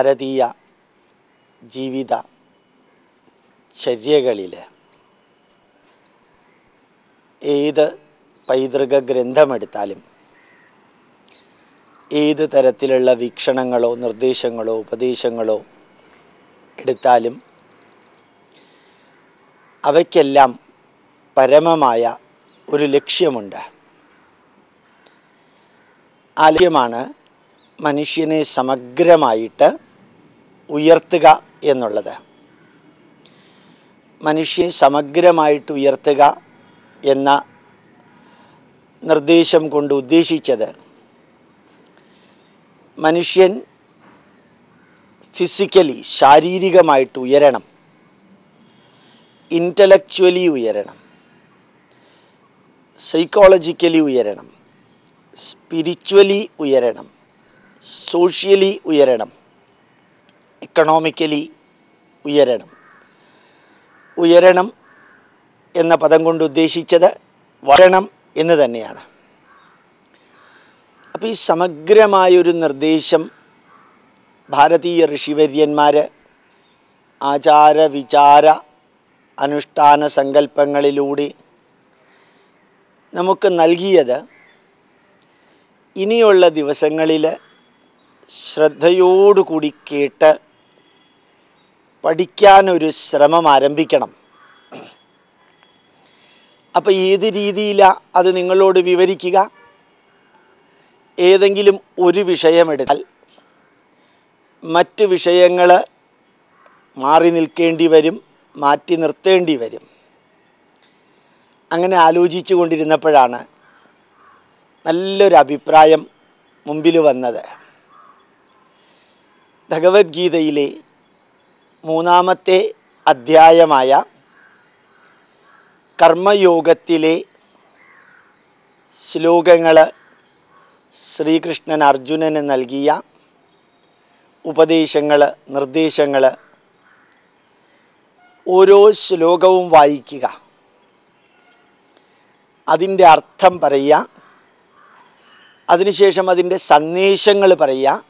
ഭാരതീയ ജീവിത ചര്യകളിൽ ഏത് പൈതൃക ഗ്രന്ഥമെടുത്താലും ഏത് തരത്തിലുള്ള വീക്ഷണങ്ങളോ നിർദ്ദേശങ്ങളോ ഉപദേശങ്ങളോ എടുത്താലും അവയ്ക്കെല്ലാം പരമമായ ഒരു ലക്ഷ്യമുണ്ട്. ആ ലക്ഷ്യമാണ് മനുഷ്യനെ സമഗ്രമായിട്ട് ഉയർത്തുക എന്നുള്ളത്. മനുഷ്യനെ സമഗ്രമായിട്ട് ഉയർത്തുക എന്ന നിർദ്ദേശം കൊണ്ട് ഉദ്ദേശിച്ചത് മനുഷ്യൻ ഫിസിക്കലി ശാരീരികമായിട്ട് ഉയരണം. ഇന്റലക്ച്വലി ഉയരണം. സൈക്കോളജിക്കലി ഉയരണം. സ്പിരിച്വലി ഉയരണം. സോഷ്യലി ഉയരണം. എക്കണോമിക്കലി ഉയരണം. ഉയരണം എന്ന പദം കൊണ്ട് ഉദ്ദേശിച്ചത് വരണം എന്ന് തന്നെയാണ്. അപ്പോൾ ഈ സമഗ്രമായൊരു നിർദ്ദേശം ഭാരതീയ ഋഷിവര്യന്മാർ ആചാര വിചാര അനുഷ്ഠാന സങ്കല്പങ്ങളിലൂടെ നമുക്ക് നൽകിയത് ഇനിയുള്ള ദിവസങ്ങളിൽ ശ്രദ്ധയോടുകൂടി കേട്ട് പഠിക്കാനൊരു ശ്രമം ആരംഭിക്കണം. അപ്പോൾ ഏത് രീതിയിലാണ് അത് നിങ്ങളോട് വിവരിക്കുക? ഏതെങ്കിലും ഒരു വിഷയമെടുത്താൽ മറ്റ് വിഷയങ്ങൾ മാറി നിൽക്കേണ്ടി വരും മാറ്റി നിർത്തേണ്ടി വരും. അങ്ങനെ ആലോചിച്ചു കൊണ്ടിരുന്നപ്പോഴാണ് നല്ലൊരു അഭിപ്രായം മുമ്പിൽ വന്നത്. ഭഗവത്ഗീതയിലെ മൂന്നാമത്തെ അധ്യായമായ കർമ്മയോഗത്തിലെ ശ്ലോകങ്ങൾ ശ്രീകൃഷ്ണൻ അർജുനന് നൽകിയ ഉപദേശങ്ങൾ നിർദ്ദേശങ്ങൾ ഓരോ ശ്ലോകവും വായിക്കുക. അതിന്റെ അർത്ഥം പറയുക. അതിനുശേഷം അതിന്റെ സന്ദേശങ്ങൾ പറയുക.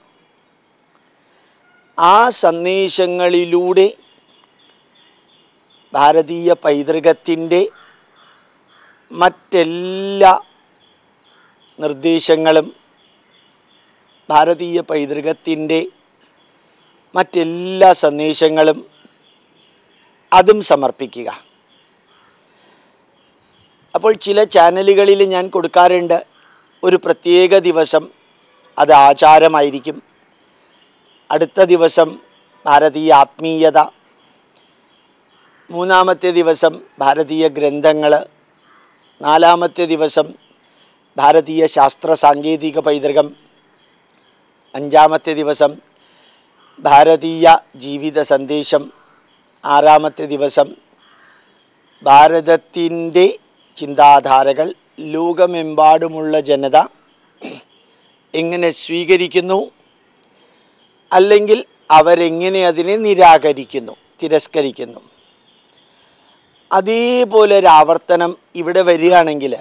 ആ സന്ദേശങ്ങളിലൂടെ ഭാരതീയ പൈതൃകത്തിന്റെ മറ്റെല്ലാ നിർദ്ദേശങ്ങളും ഭാരതീയ പൈതൃകത്തിന്റെ മറ്റെല്ലാ സന്ദേശങ്ങളും അതും സമർപ്പിക്കുക. അപ്പോൾ ചില ചാനലുകളിൽ ഞാൻ കൊടുക്കാറുണ്ട് ഒരു പ്രത്യേക ദിവസം അത് ആചാരമായിരിക്കും. അടുത്ത ദിവസം ഭാരതീയ ആത്മീയത. മൂന്നാമത്തെ ദിവസം ഭാരതീയ ഗ്രന്ഥങ്ങൾ നാലാമത്തെ ദിവസം ഭാരതീയ ശാസ്ത്ര സാങ്കേതിക പൈതൃകം. അഞ്ചാമത്തെ ദിവസം ഭാരതീയ ജീവിത സന്ദേശം. ആറാമത്തെ ദിവസം ഭാരതത്തിന്റെ ചിന്താധാരകൾ. ലോകമെമ്പാടുമുള്ള ജനത എങ്ങനെ സ്വീകരിക്കുന്നു? അല്ലെങ്കിൽ അവരെങ്ങനെ അതിനെ നിരാകരിക്കുന്നു തിരസ്കരിക്കുന്നു. അതേപോലെ ഒരു ആവർത്തനം ഇവിടെ വരികയാണെങ്കിൽ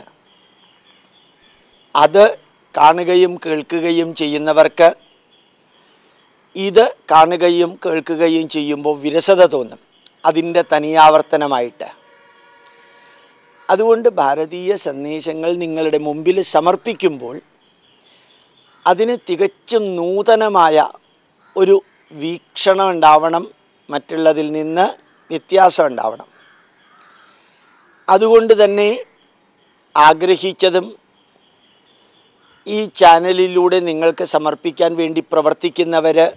അത് കാണുകയും കേൾക്കുകയും ചെയ്യുന്നവർക്ക് ഇത് കാണുകയും കേൾക്കുകയും ചെയ്യുമ്പോൾ വിരസത തോന്നും. അതിന്റെ തനിയാവർത്തനമായിട്ട്. അതുകൊണ്ട് ഭാരതീയ സന്ദേശങ്ങൾ നിങ്ങളുടെ മുമ്പിൽ സമർപ്പിക്കുമ്പോൾ അതിന് തികച്ചും നൂതനമായ ഒരു വീക്ഷണം ഉണ്ടാവണം മറ്റുള്ളതിൽ നിന്ന് വ്യത്യാസം ഉണ്ടാവണം അതുകൊണ്ട് തന്നെ ആഗ്രഹിച്ചതും ഈ ചാനലിലൂടെ നിങ്ങൾക്ക് സമർപ്പിക്കാൻ വേണ്ടി പ്രവർത്തിക്കുന്നവർ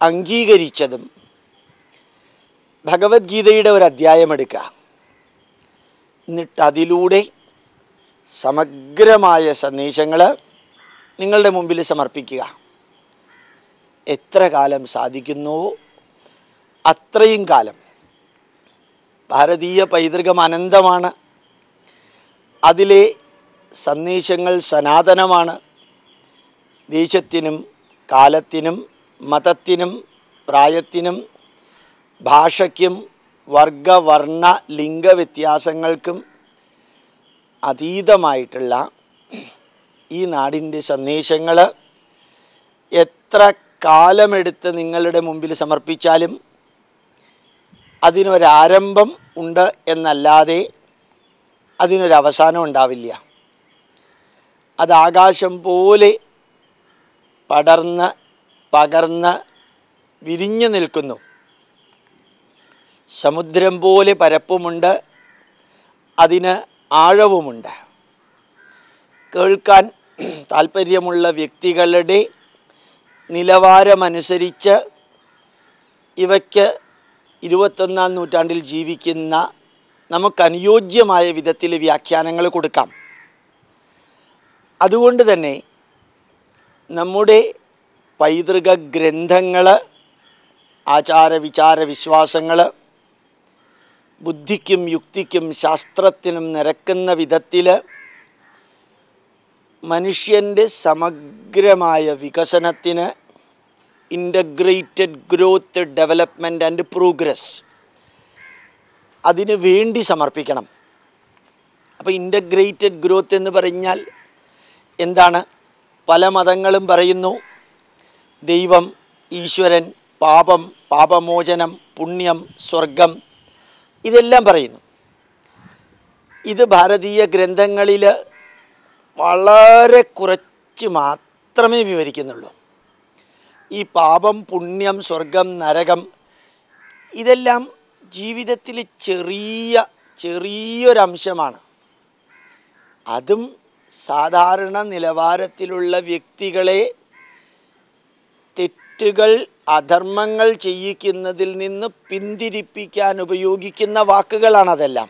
അംഗീകരിച്ചതും ഭഗവത്ഗീതയുടെ ഒരു അധ്യായം എടുക്കുക. എന്നിട്ട് അതിലൂടെ സമഗ്രമായ സന്ദേശങ്ങൾ നിങ്ങളുടെ മുമ്പിൽ സമർപ്പിക്കുക. എത്ര കാലം സാധിക്കുന്നുവോ അത്രയും കാലം. ഭാരതീയ പൈതൃകം അനന്തമാണ്. അതിലെ സന്ദേശങ്ങൾ സനാതനമാണ്. ദേശത്തിനും കാലത്തിനും മതത്തിനും പ്രായത്തിനും ഭാഷയ്ക്കും വർഗവർണ ലിംഗ വ്യത്യാസങ്ങൾക്കും അതീതമായിട്ടുള്ള ഈ നാടിന്റെ സന്ദേശങ്ങൾ എത്ര കാലമെടുത്ത് നിങ്ങളുടെ മുമ്പിൽ സമർപ്പിച്ചാലും അതിനൊരാരംഭം ഉണ്ട് എന്നല്ലാതെ അതിനൊരവസാനം ഉണ്ടാവില്ല. അത് ആകാശം പോലെ പടർന്ന് പകർന്ന് വിരിഞ്ഞു നിൽക്കുന്നു. സമുദ്രം പോലെ പരപ്പുമുണ്ട് അതിന് ആഴവുമുണ്ട്. കേൾക്കാൻ താല്പര്യമുള്ള വ്യക്തികളുടെ നിലവാരമനുസരിച്ച് ഇവയ്ക്ക് ഇരുപത്തൊന്നാം നൂറ്റാണ്ടിൽ ജീവിക്കുന്ന നമുക്കനുയോജ്യമായ വിധത്തിൽ വ്യാഖ്യാനങ്ങൾ കൊടുക്കാം. അതുകൊണ്ട് തന്നെ നമ്മുടെ പൈതൃക ഗ്രന്ഥങ്ങൾ ആചാര വിചാര വിശ്വാസങ്ങൾ ബുദ്ധിക്കും യുക്തിക്കും ശാസ്ത്രത്തിനും നിരക്കുന്ന വിധത്തിൽ മനുഷ്യന്റെ സമഗ്രമായ വികസനത്തിന് integrated growth development and progress അതിന് വേണ്ടി സമർപ്പിക്കണം. അപ്പോൾ ഇന്റഗ്രേറ്റഡ് ഗ്രോത്ത് എന്ന് പറഞ്ഞാൽ എന്താണ്? പല മതങ്ങളും പറയുന്നു ദൈവം ഈശ്വരൻ പാപം പാപമോചനം പുണ്യം സ്വർഗം ഇതെല്ലാം പറയുന്നു. ഇത് ഭാരതീയ ഗ്രന്ഥങ്ങളിൽ വളരെ കുറച്ച് മാത്രമേ വിവരിക്കുന്നുള്ളൂ. ഈ പാപം പുണ്യം സ്വർഗം നരകം ഇതെല്ലാം ജീവിതത്തിൽ ചെറിയ ചെറിയൊരംശമാണ്. അതും സാധാരണ നിലവാരത്തിലുള്ള വ്യക്തികളെ തെറ്റുകൾ അധർമ്മങ്ങൾ ചെയ്യിക്കുന്നതിൽ നിന്ന് പിന്തിരിപ്പിക്കാൻ ഉപയോഗിക്കുന്ന വാക്കുകളാണതെല്ലാം.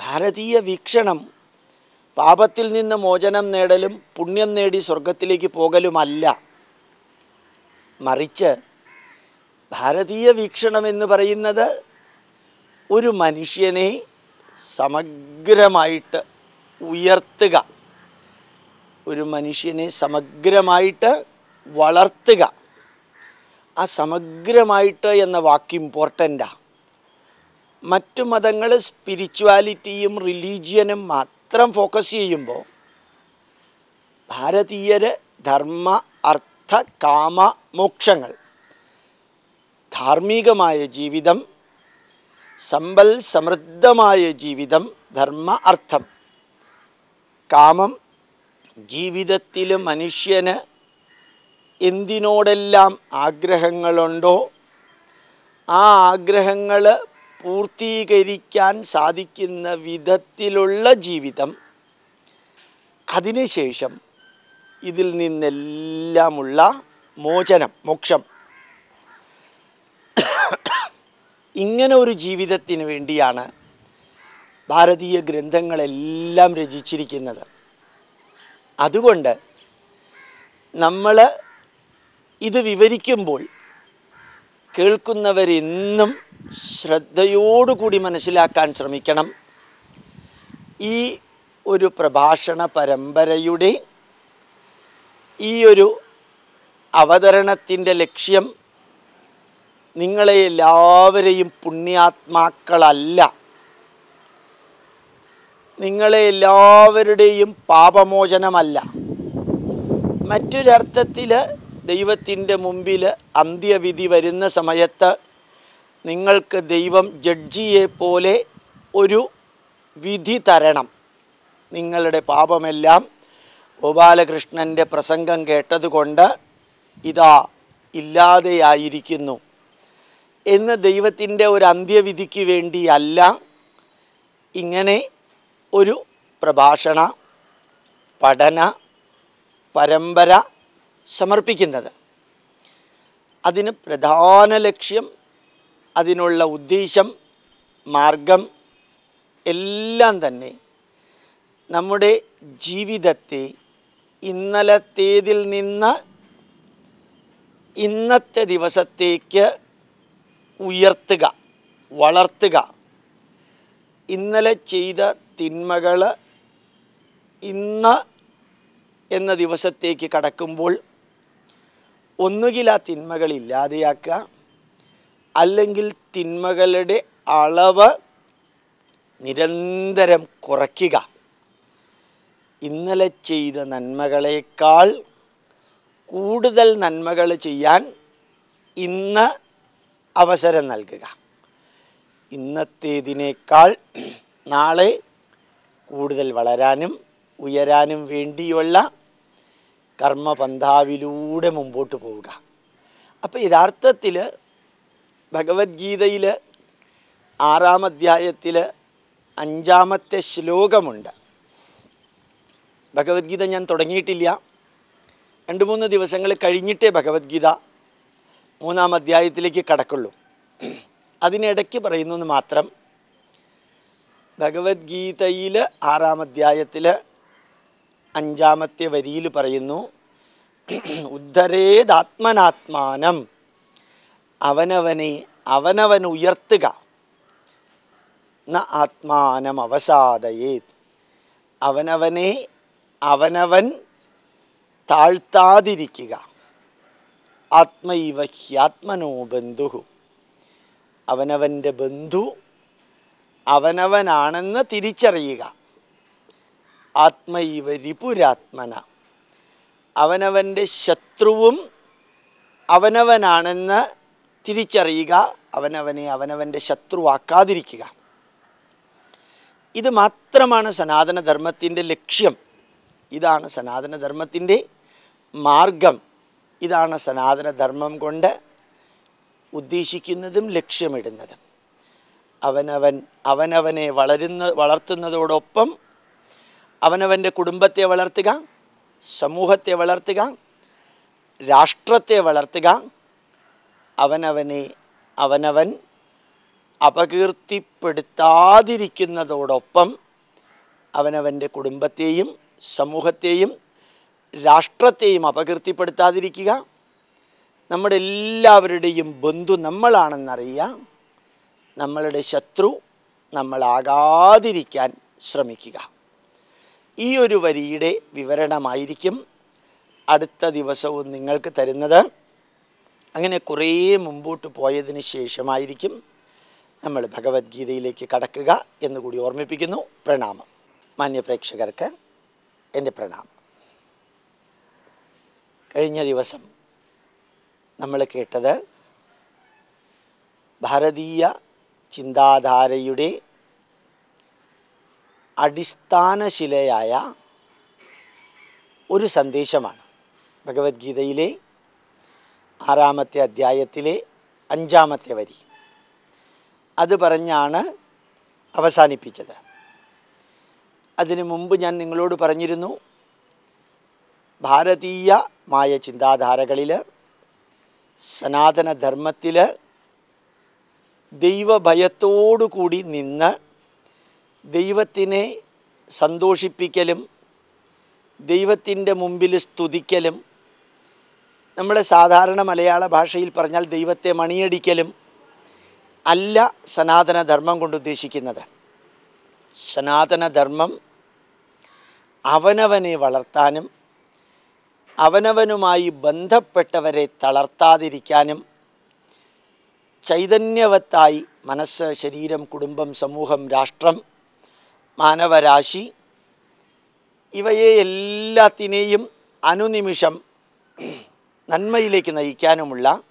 ഭാരതീയ വീക്ഷണം പാപത്തിൽ നിന്ന് മോചനം നേടലും പുണ്യം നേടി സ്വർഗത്തിലേക്ക് പോകലുമല്ല. മറിച്ച് ഭാരതീയ വീക്ഷണം എന്ന് പറയുന്നത് ഒരു മനുഷ്യനെ സമഗ്രമായിട്ട് ഉയർത്തുക. ഒരു മനുഷ്യനെ സമഗ്രമായിട്ട് വളർത്തുക. ആ സമഗ്രമായിട്ട് എന്ന വാക്ക് ഇമ്പോർട്ടന്റാണ് മറ്റു മതങ്ങൾ സ്പിരിച്വാലിറ്റിയും റിലീജിയനും മാത്രം ഫോക്കസ് ചെയ്യുമ്പോൾ ഭാരതീയർ ധർമ്മ അർത്ഥ കാമ മോക്ഷങ്ങൾ ധാർമ്മികമായ ജീവിതം സമ്പൽ സമൃദ്ധമായ ജീവിതം ധർമ്മ അർത്ഥം കാമം ജീവിതത്തിൽ മനുഷ്യന് എന്തിനോടെല്ലാം ആഗ്രഹങ്ങളുണ്ടോ ആ ആഗ്രഹങ്ങൾ പൂർത്തീകരിക്കാൻ സാധിക്കുന്ന വിധത്തിലുള്ള ജീവിതം അതിനുശേഷം ഇതിൽ നിന്നെല്ലാമുള്ള മോചനം മോക്ഷം. ഇങ്ങനെ ഒരു ജീവിതത്തിന് വേണ്ടിയാണ് ഭാരതീയ ഗ്രന്ഥങ്ങളെല്ലാം രചിച്ചിരിക്കുന്നത്. അതുകൊണ്ട് നമ്മൾ ഇത് വിവരിക്കുമ്പോൾ കേൾക്കുന്നവരെന്നും ശ്രദ്ധയോടുകൂടി മനസ്സിലാക്കാൻ ശ്രമിക്കണം. ഈ ഒരു പ്രഭാഷണ പരമ്പരയുടെ ഈ ഒരു അവതരണത്തിന്റെ ലക്ഷ്യം നിങ്ങളെ എല്ലാവരെയും പുണ്യാത്മാക്കളല്ല. നിങ്ങളെ എല്ലാവരുടെയും പാപമോചനമല്ല. മറ്റൊരർത്ഥത്തിൽ ദൈവത്തിന്റെ മുമ്പിൽ അന്ത്യവിധി വരുന്ന സമയത്ത് നിങ്ങൾക്ക് ദൈവം ജഡ്ജിയെ പോലെ ഒരു വിധി തരണം. നിങ്ങളുടെ പാപമെല്ലാം ഗോപാലകൃഷ്ണന്റെ പ്രസംഗം കേട്ടതുകൊണ്ട് ഇതാ ഇല്ലാതെയായിരിക്കുന്നു. എന്ന് ദൈവത്തിന്റെ ഒരു അന്ത്യവിധിക്ക് വേണ്ടിയല്ല ഇങ്ങനെ ഒരു പ്രഭാഷണ പഠന പരമ്പര സമർപ്പിക്കുന്നത്. അതിന് പ്രധാന ലക്ഷ്യം അതിനുള്ള ഉദ്ദേശം മാർഗം എല്ലാം തന്നെ നമ്മുടെ ജീവിതത്തെ ഇന്നലത്തേതിൽ നിന്ന് ഇന്നത്തെ ദിവസത്തേക്ക് ഉയർത്തുക വളർത്തുക. ഇന്നലെ ചെയ്ത തിന്മകൾ ഇന്ന് എന്ന ദിവസത്തേക്ക് കടക്കുമ്പോൾ ഒന്നുകിൽ ആ തിന്മകൾ ഇല്ലാതെയാക്കുക അല്ലെങ്കിൽ തിന്മകളുടെ അളവ് നിരന്തരം കുറയ്ക്കുക. ഇന്നലെ ചെയ്ത നന്മകളേക്കാൾ കൂടുതൽ നന്മകൾ ചെയ്യാൻ ഇന്ന് അവസരം നൽകുക. ഇന്നത്തേതിനേക്കാൾ നാളെ കൂടുതൽ വളരാനും ഉയരാനും വേണ്ടിയുള്ള കർമ്മപന്ഥാവിലൂടെ മുമ്പോട്ട് പോവുക. അപ്പോൾ യഥാർത്ഥത്തിൽ ഭഗവത്ഗീതയിൽ ആറാം അധ്യായത്തിൽ അഞ്ചാമത്തെ ശ്ലോകമുണ്ട്. ഭഗവത്ഗീത ഞാൻ തുടങ്ങിയിട്ടില്ല. രണ്ട് മൂന്ന് ദിവസങ്ങൾ കഴിഞ്ഞിട്ടേ ഭഗവത്ഗീത മൂന്നാം അധ്യായത്തിലേക്ക് കടക്കുള്ളൂ. അതിനിടയ്ക്ക് പറയുന്നു മാത്രം ഭഗവത്ഗീതയിൽ ആറാം അധ്യായത്തിൽ അഞ്ചാമത്തെ വരിയിൽ പറയുന്നു ഉദ്ധരേതാത്മനാത്മാനം. അവനവനെ അവനവൻ ഉയർത്തുക. ന ആത്മാനം അവസാദയേ അവനവനെ അവനവൻ താഴ്ത്താതിരിക്കുക. ആത്മൈവ ഹ്യാത്മനോ ബന്ധു അവനവന്റെ ബന്ധു അവനവനാണെന്ന് തിരിച്ചറിയുക. ആത്മൈവ രിപുരാത്മന. അവനവന്റെ ശത്രുവും അവനവനാണെന്ന് തിരിച്ചറിയുക അവനവനെ അവനവന്റെ ശത്രുവാക്കാതിരിക്കുക. ഇത് മാത്രമാണ് സനാതനധർമ്മത്തിന്റെ ലക്ഷ്യം. ഇതാണ് സനാതനധർമ്മത്തിന്റെ മാർഗം. ഇതാണ് സനാതനധർമ്മം കൊണ്ട് ഉദ്ദേശിക്കുന്നതും ലക്ഷ്യമിടുന്നതും. അവനവൻ അവനവനെ വളരുന്ന വളർത്തുന്നതോടൊപ്പം അവനവന്റെ കുടുംബത്തെ വളർത്തുക സമൂഹത്തെ വളർത്തുക രാഷ്ട്രത്തെ വളർത്തുക അവനവനെ അവനവൻ അപകീർത്തിപ്പെടുത്താതിരിക്കുന്നതോടൊപ്പം അവനവന്റെ കുടുംബത്തെയും സമൂഹത്തെയും രാഷ്ട്രത്തെയും അപകീർത്തിപ്പെടുത്താതിരിക്കുക. നമ്മുടെ എല്ലാവരുടെയും ബന്ധു നമ്മളാണെന്നറിയുക. നമ്മളുടെ ശത്രു നമ്മളാകാതിരിക്കാൻ ശ്രമിക്കുക. ഈ ഒരു വരിയുടെ വിവരണമായിരിക്കും അടുത്ത ദിവസവും നിങ്ങൾക്ക് തരുന്നത്. അങ്ങനെ കുറേ മുമ്പോട്ട് പോയതിന് ശേഷമായിരിക്കും നമ്മൾ ഭഗവത്ഗീതയിലേക്ക് കടക്കുക എന്നുകൂടി ഓർമ്മിപ്പിക്കുന്നു. പ്രണാമം. മാന്യപ്രേക്ഷകർക്ക് എന്റെ പ്രണാമം. കഴിഞ്ഞ ദിവസം നമ്മൾ കേട്ടത് ഭാരതീയ ചിന്താധാരയുടെ അടിസ്ഥാനശിലയായ ഒരു സന്ദേശമാണ്. ഭഗവത്ഗീതയിലെ ആറാമത്തെ അധ്യായത്തിലെ അഞ്ചാമത്തെ വരി. അത് പറഞ്ഞാണ് അവസാനിപ്പിച്ചത്. അതിനു മുമ്പ് ഞാൻ നിങ്ങളോട് പറഞ്ഞിരുന്നു ഭാരതീയമായ ചിന്താധാരകളിൽ സനാതനധർമ്മത്തിൽ ദൈവഭയത്തോടു കൂടി നിന്ന് ദൈവത്തിനെ സന്തോഷിപ്പിക്കലും ദൈവത്തിന്റെ മുമ്പിൽ സ്തുതിക്കലും നമ്മുടെ സാധാരണ മലയാള ഭാഷയിൽ പറഞ്ഞാൽ ദൈവത്തെ മണിയടിക്കലും അല്ല സനാതനധർമ്മം കൊണ്ട് ഉദ്ദേശിക്കുന്നത്. സനാതനധർമ്മം അവനവനെ വളർത്താനും അവനവനുമായി ബന്ധപ്പെട്ടവരെ തളർത്താതിരിക്കാനും ചൈതന്യവത്തായി മനസ്സ് ശരീരം കുടുംബം സമൂഹം രാഷ്ട്രം മാനവരാശി ഇവയെ എല്ലാത്തിനെയും അനുനിമിഷം നന്മയിലേക്ക് നയിക്കാനുമുള്ള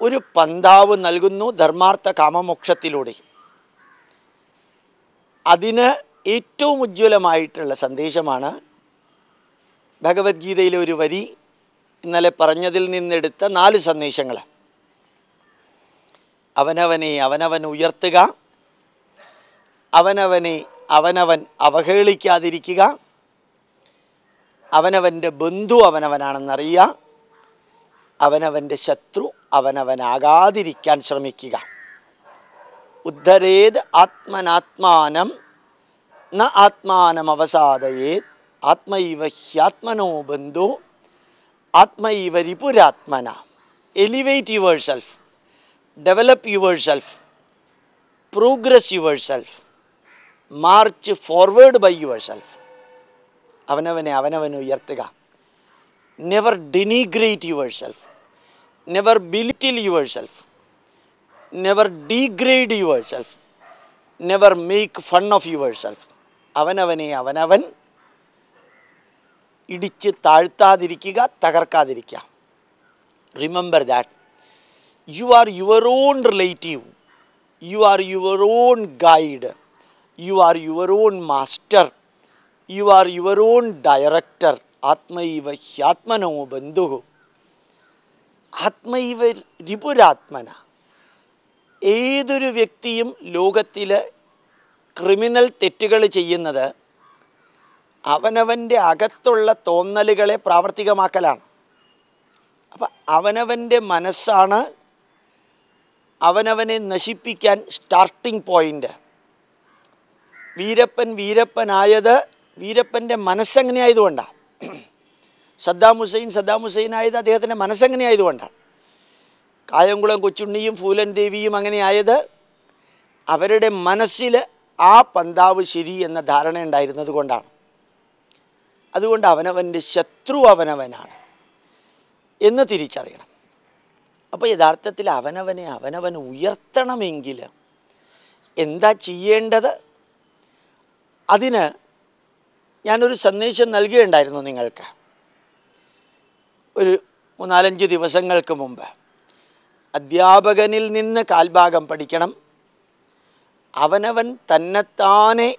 ഒരു പന്താവ് നൽകുന്നു ധർമാർത്ഥ കാമമോക്ഷത്തിലൂടെ. അതിന് ഏറ്റവും ഉജ്ജ്വലമായിട്ടുള്ള സന്ദേശമാണ് ഭഗവത്ഗീതയിലെ ഒരു വരി ഇന്നലെ പറഞ്ഞതിൽ നിന്നെടുത്ത നാല് സന്ദേശങ്ങൾ. അവനവനെ അവനവൻ ഉയർത്തുക അവനവനെ അവനവൻ അവഹേളിക്കാതിരിക്കുക അവനവന്റെ ബന്ധു അവനവനാണെന്നറിയുക. അവനവന്റെ ശത്രു അവനവനാകാതിരിക്കാൻ ശ്രമിക്കുക. ഉദ്ധരേത് ആത്മനാത്മാനം ന ആത്മാനം അവസാദയേത് ആത്മൈവ ഹ്യാത്മനോ ബന്ധു ആത്മൈവ രിപുരാത്മന. Elevate yourself develop yourself progress yourself march forward by yourself അവനവനെ അവനവനെ ഉയർത്തുക. Never denigrate yourself never belittle yourself never degrade yourself never make fun of yourself അവനവനെ അവനവൻ ഇടിച്ച് താഴ്ത്താതിരിക്കുക തകർക്കാതിരിക്കുക. Remember that you are your own relative you are your own guide you are your own master you are your own director ആത്മൈവ ഹ്യാത്മനോ ബന്ധു ആത്മൈവ രിപുരാത്മന. ഏതൊരു വ്യക്തിയും ലോകത്തിൽ ക്രിമിനൽ തെറ്റുകൾ ചെയ്യുന്നത് അവനവന്റെ അകത്തുള്ള തോന്നലുകളെ പ്രാവർത്തികമാക്കലാണ്. അപ്പം അവനവന്റെ മനസ്സാണ് അവനവനെ നശിപ്പിക്കാൻ സ്റ്റാർട്ടിംഗ് പോയിന്റ് വീരപ്പൻ വീരപ്പനായത് വീരപ്പന്റെ മനസ്സങ്ങനെ ആയതുകൊണ്ടാണ് സദ്ദാം ഹുസൈൻ സദ്ദാം ഹുസൈൻ ആയത് അദ്ദേഹത്തിന്റെ മനസ്സങ്ങനെ ആയതുകൊണ്ടാണ് കായംകുളം കൊച്ചുണ്ണിയും ഫൂലൻ ദേവിയും അങ്ങനെ ആയത് അവരുടെ മനസ്സിൽ ആ പന്താവ് ശരി എന്ന ധാരണ ഉണ്ടായിരുന്നത് കൊണ്ടാണ്. അതുകൊണ്ട് അവനവന്റെ ശത്രു അവനവനാണ് എന്ന് തിരിച്ചറിയണം. അപ്പോൾ യഥാർത്ഥത്തിൽ അവനവനെ അവനവൻ ഉയർത്തണമെങ്കിൽ എന്താ ചെയ്യേണ്ടത്? അതിന് ഞാനൊരു സന്ദേശം നൽകുകയുണ്ടായിരുന്നു നിങ്ങൾക്ക്. ഒരു മൂന്നാലഞ്ച് ദിവസങ്ങൾക്ക് മുമ്പ്. അധ്യാപകനിൽ നിന്ന് കാൽഭാഗം പഠിക്കണം. അവനവൻ തന്നെത്താനെ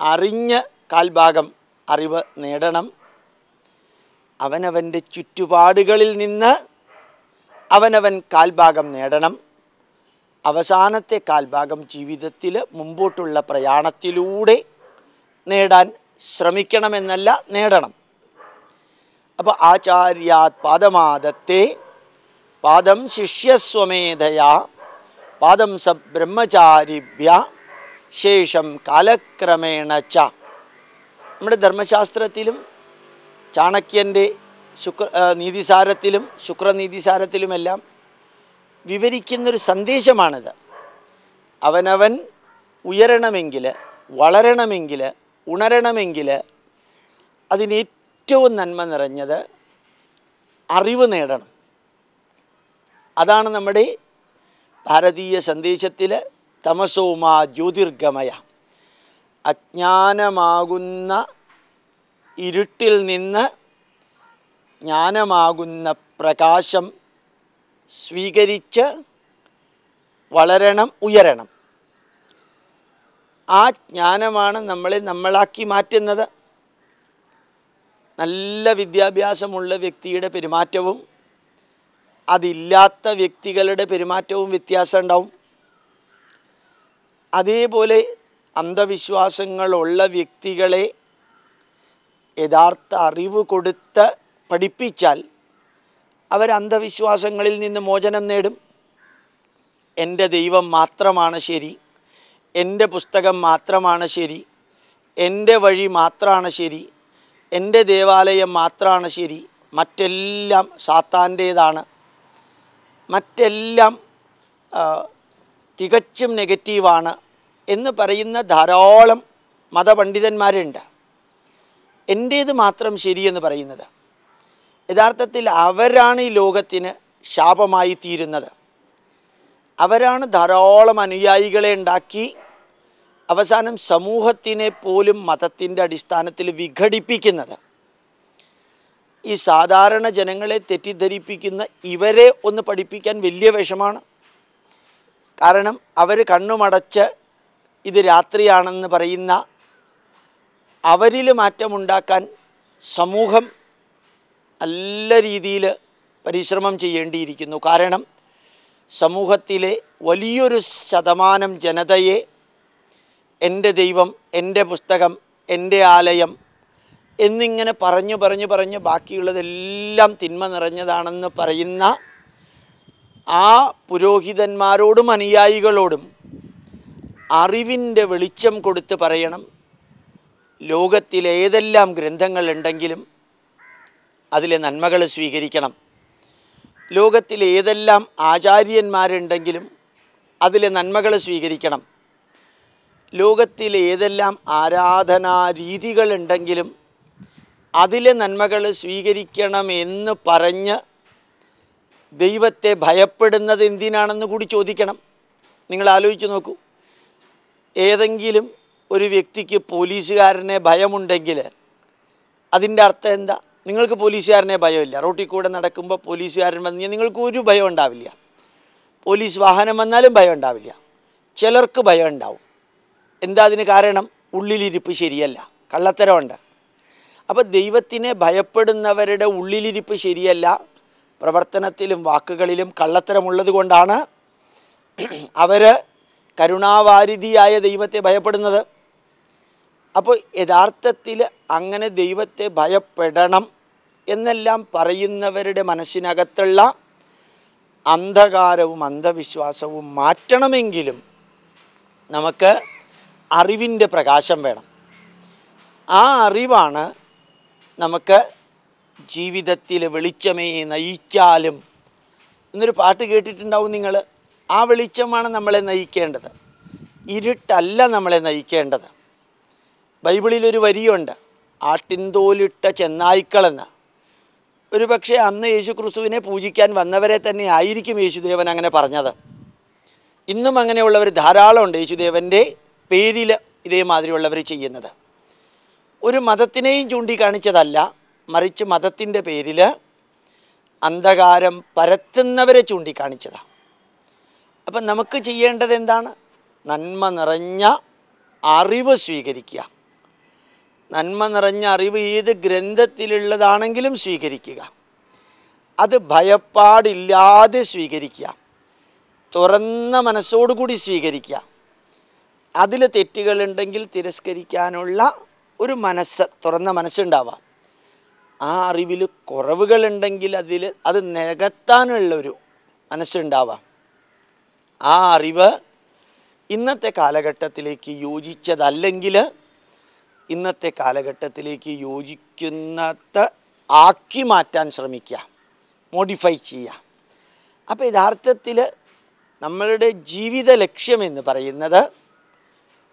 അറിഞ്ഞ് കാൽഭാഗം അറിവ് നേടണം. അവനവന്റെ ചുറ്റുപാടുകളിൽ നിന്ന് അവനവൻ കാൽഭാഗം നേടണം. അവസാനത്തെ കാൽഭാഗം ജീവിതത്തിൽ മുമ്പോട്ടുള്ള പ്രയാണത്തിലൂടെ നേടാൻ ശ്രമിക്കണമെന്നല്ല നേടണം. അപ്പോൾ ആചാര്യാത് പാദമാദത്തെ പാദം ശിഷ്യസ്വമേധയാ പാദം സ ശേഷം കാലക്രമേണ ച. നമ്മുടെ ധർമ്മശാസ്ത്രത്തിലും ചാണക്യന്റെ ശുക്ര നീതിസാരത്തിലും ശുക്രനീതിസാരത്തിലുമെല്ലാം വിവരിക്കുന്നൊരു സന്ദേശമാണിത്. അവനവൻ ഉയരണമെങ്കിൽ വളരണമെങ്കിൽ ഉണരണമെങ്കിൽ അതിന് ഏറ്റവും നന്മ നിറഞ്ഞത് അറിവ് നേടണം. അതാണ് നമ്മുടെ ഭാരതീയ സന്ദേശത്തിൽ തമസോമാ ജ്യോതിർഗമയ. അജ്ഞാനമാകുന്ന ഇരുട്ടിൽ നിന്ന് ജ്ഞാനമാകുന്ന പ്രകാശം സ്വീകരിച്ച് വളരണം ഉയരണം. ആ ജ്ഞാനമാണ് നമ്മളെ നമ്മളാക്കി മാറ്റുന്നത്. നല്ല വിദ്യാഭ്യാസമുള്ള വ്യക്തിയുടെ പെരുമാറ്റവും അതില്ലാത്ത വ്യക്തികളുടെ പെരുമാറ്റവും വ്യത്യാസം ഉണ്ടാവും. അതേപോലെ അന്ധവിശ്വാസങ്ങളുള്ള വ്യക്തികളെ യഥാർത്ഥ അറിവ് കൊടുത്ത് പഠിപ്പിച്ചാൽ അവർ അന്ധവിശ്വാസങ്ങളിൽ നിന്ന് മോചനം നേടും. എന്റെ ദൈവം മാത്രമാണ് ശരി. എന്റെ പുസ്തകം മാത്രമാണ് ശരി. എന്റെ വഴി മാത്രമാണ് ശരി. എന്റെ ദേവാലയം മാത്രമാണ് ശരി. മറ്റെല്ലാം സാത്താന്റേതാണ്. മറ്റെല്ലാം തികച്ചും നെഗറ്റീവാണ് എന്ന് പറയുന്ന ധാരാളം മതപണ്ഡിതന്മാരുണ്ട്. എന്റേത് മാത്രം ശരിയെന്ന് പറയുന്നത്. യഥാർത്ഥത്തിൽ അവരാണ് ഈ ലോകത്തിന് ശാപമായി തീരുന്നത് അവരാണ് ധാരാളം അനുയായികളെ ഉണ്ടാക്കി അവസാനം സമൂഹത്തിനെ പോലും മതത്തിന്റെ അടിസ്ഥാനത്തിൽ വിഘടിപ്പിക്കുന്നത്. ഈ സാധാരണ ജനങ്ങളെ തെറ്റിദ്ധരിപ്പിക്കുന്ന ഇവരെ ഒന്ന് പഠിപ്പിക്കാൻ വലിയ വിഷമാണ്. കാരണം അവർ കണ്ണുമടച്ച് ഇത് രാത്രിയാണെന്ന് പറയുന്ന അവരിൽ മാറ്റമുണ്ടാക്കാൻ സമൂഹം നല്ല രീതിയിൽ പരിശ്രമം ചെയ്യേണ്ടിയിരിക്കുന്നു. കാരണം സമൂഹത്തിലെ വലിയൊരു ശതമാനം ജനതയെ എന്റെ ദൈവം എന്റെ പുസ്തകം എന്റെ ആലയം എന്നിങ്ങനെ പറഞ്ഞു പറഞ്ഞു പറഞ്ഞ് ബാക്കിയുള്ളതെല്ലാം തിന്മ നിറഞ്ഞതാണെന്ന് പറയുന്ന ആ പുരോഹിതന്മാരോടും അനുയായികളോടും അറിവിന്റെ വെളിച്ചം കൊടുത്ത് പറയണം. ലോകത്തിലേതെല്ലാം ഗ്രന്ഥങ്ങളുണ്ടെങ്കിലും അതിലെ നന്മകൾ സ്വീകരിക്കണം. ലോകത്തിൽ ഏതെല്ലാം ആചാര്യന്മാരുണ്ടെങ്കിലും അതിലെ നന്മകൾ സ്വീകരിക്കണം. ലോകത്തിൽ ഏതെല്ലാം ആരാധനാ രീതികളുണ്ടെങ്കിലും അതിലെ നന്മകൾ സ്വീകരിക്കണം എന്ന് പറഞ്ഞ് ദൈവത്തെ ഭയപ്പെടുന്നത് എന്തിനാണെന്ന് കൂടി ചോദിക്കണം. നിങ്ങൾ ആലോചിച്ച് നോക്കൂ. ഏതെങ്കിലും ഒരു വ്യക്തിക്ക് പോലീസുകാരനെ ഭയമുണ്ടെങ്കിൽ അതിന്റെ അർത്ഥം എന്താ? നിങ്ങൾക്ക് പോലീസുകാരനെ ഭയമില്ല. റോട്ടിൽ കൂടെ നടക്കുമ്പോൾ പോലീസുകാരൻ വന്നു നിങ്ങൾക്ക് ഒരു ഭയം ഉണ്ടാവില്ല. പോലീസ് വാഹനം വന്നാലും ഭയം ഉണ്ടാവില്ല. ചിലർക്ക് ഭയം ഉണ്ടാവും. എന്താ അതിന് കാരണം? ഉള്ളിലിരിപ്പ് ശരിയല്ല. കള്ളത്തരമുണ്ട്. അപ്പോൾ ദൈവത്തിനെ ഭയപ്പെടുന്നവരുടെ ഉള്ളിലിരിപ്പ് ശരിയല്ല. പ്രവർത്തനത്തിലും വാക്കുകളിലും കള്ളത്തരമുള്ളത് കൊണ്ടാണ് അവർ കരുണാവാരിധിയായ ദൈവത്തെ ഭയപ്പെടുന്നത്. അപ്പോൾ യഥാർത്ഥത്തിൽ അങ്ങനെ ദൈവത്തെ ഭയപ്പെടണം എന്നെല്ലാം പറയുന്നവരുടെ മനസ്സിനകത്തുള്ള അന്ധകാരവും അന്ധവിശ്വാസവും മാറ്റണമെങ്കിലും നമുക്ക് അറിവിന്റെ പ്രകാശം വേണം. ആ അറിവാണ് നമുക്ക് ജീവിതത്തിൽ വെളിച്ചമേ നയിച്ചാലും. എന്നൊരു പാട്ട് കേട്ടിട്ടുണ്ടാവും നിങ്ങൾ. ആ വെളിച്ചമാണ് നമ്മളെ നയിക്കേണ്ടത്. ഇരുട്ടല്ല നമ്മളെ നയിക്കേണ്ടത്. ബൈബിളിലൊരു വരിയുണ്ട്. ആട്ടിൻതോലിട്ട ചെന്നായ്ക്കളെന്ന്. ഒരു പക്ഷേ അന്ന് യേശു ക്രിസ്തുവിനെ പൂജിക്കാൻ വന്നവരെ തന്നെ ആയിരിക്കും യേശുദേവൻ അങ്ങനെ പറഞ്ഞത്. ഇന്നും അങ്ങനെയുള്ളവർ ധാരാളമുണ്ട് യേശുദേവന്റെ പേരിൽ ഇതേമാതിരിയുള്ളവർ ചെയ്യുന്നത്. ഒരു മതത്തിനെയും ചൂണ്ടിക്കാണിച്ചതല്ല മറിച്ച് മതത്തിന്റെ പേരിൽ അന്ധകാരം പരത്തുന്നവരെ ചൂണ്ടിക്കാണിച്ചതാണ് അപ്പം നമുക്ക് ചെയ്യേണ്ടത് എന്താണ് നന്മ നിറഞ്ഞ അറിവ് സ്വീകരിക്കുക. നന്മ നിറഞ്ഞ അറിവ് ഏത് ഗ്രന്ഥത്തിലുള്ളതാണെങ്കിലും സ്വീകരിക്കുക. അത് ഭയപ്പാടില്ലാതെ സ്വീകരിക്കുക. തുറന്ന മനസ്സോടുകൂടി സ്വീകരിക്കുക. അതിൽ തെറ്റുകളുണ്ടെങ്കിൽ തിരസ്കരിക്കാനുള്ള ഒരു മനസ്സ് തുറന്ന മനസ്സുണ്ടാവാം ആ അറിവിൽ കുറവുകളുണ്ടെങ്കിൽ അതിൽ അത് നികത്താനുള്ളൊരു മനസ്സുണ്ടാവാം ആ അറിവ് ഇന്നത്തെ കാലഘട്ടത്തിലേക്ക് യോജിച്ചതല്ലെങ്കിൽ ഇന്നത്തെ കാലഘട്ടത്തിലേക്ക് യോജിക്കുന്നത് ആക്കി മാറ്റാൻ ശ്രമിക്കുക മോഡിഫൈ ചെയ്യുക. അപ്പോൾ യഥാർത്ഥത്തിൽ നമ്മളുടെ ജീവിത ലക്ഷ്യമെന്ന് പറയുന്നത്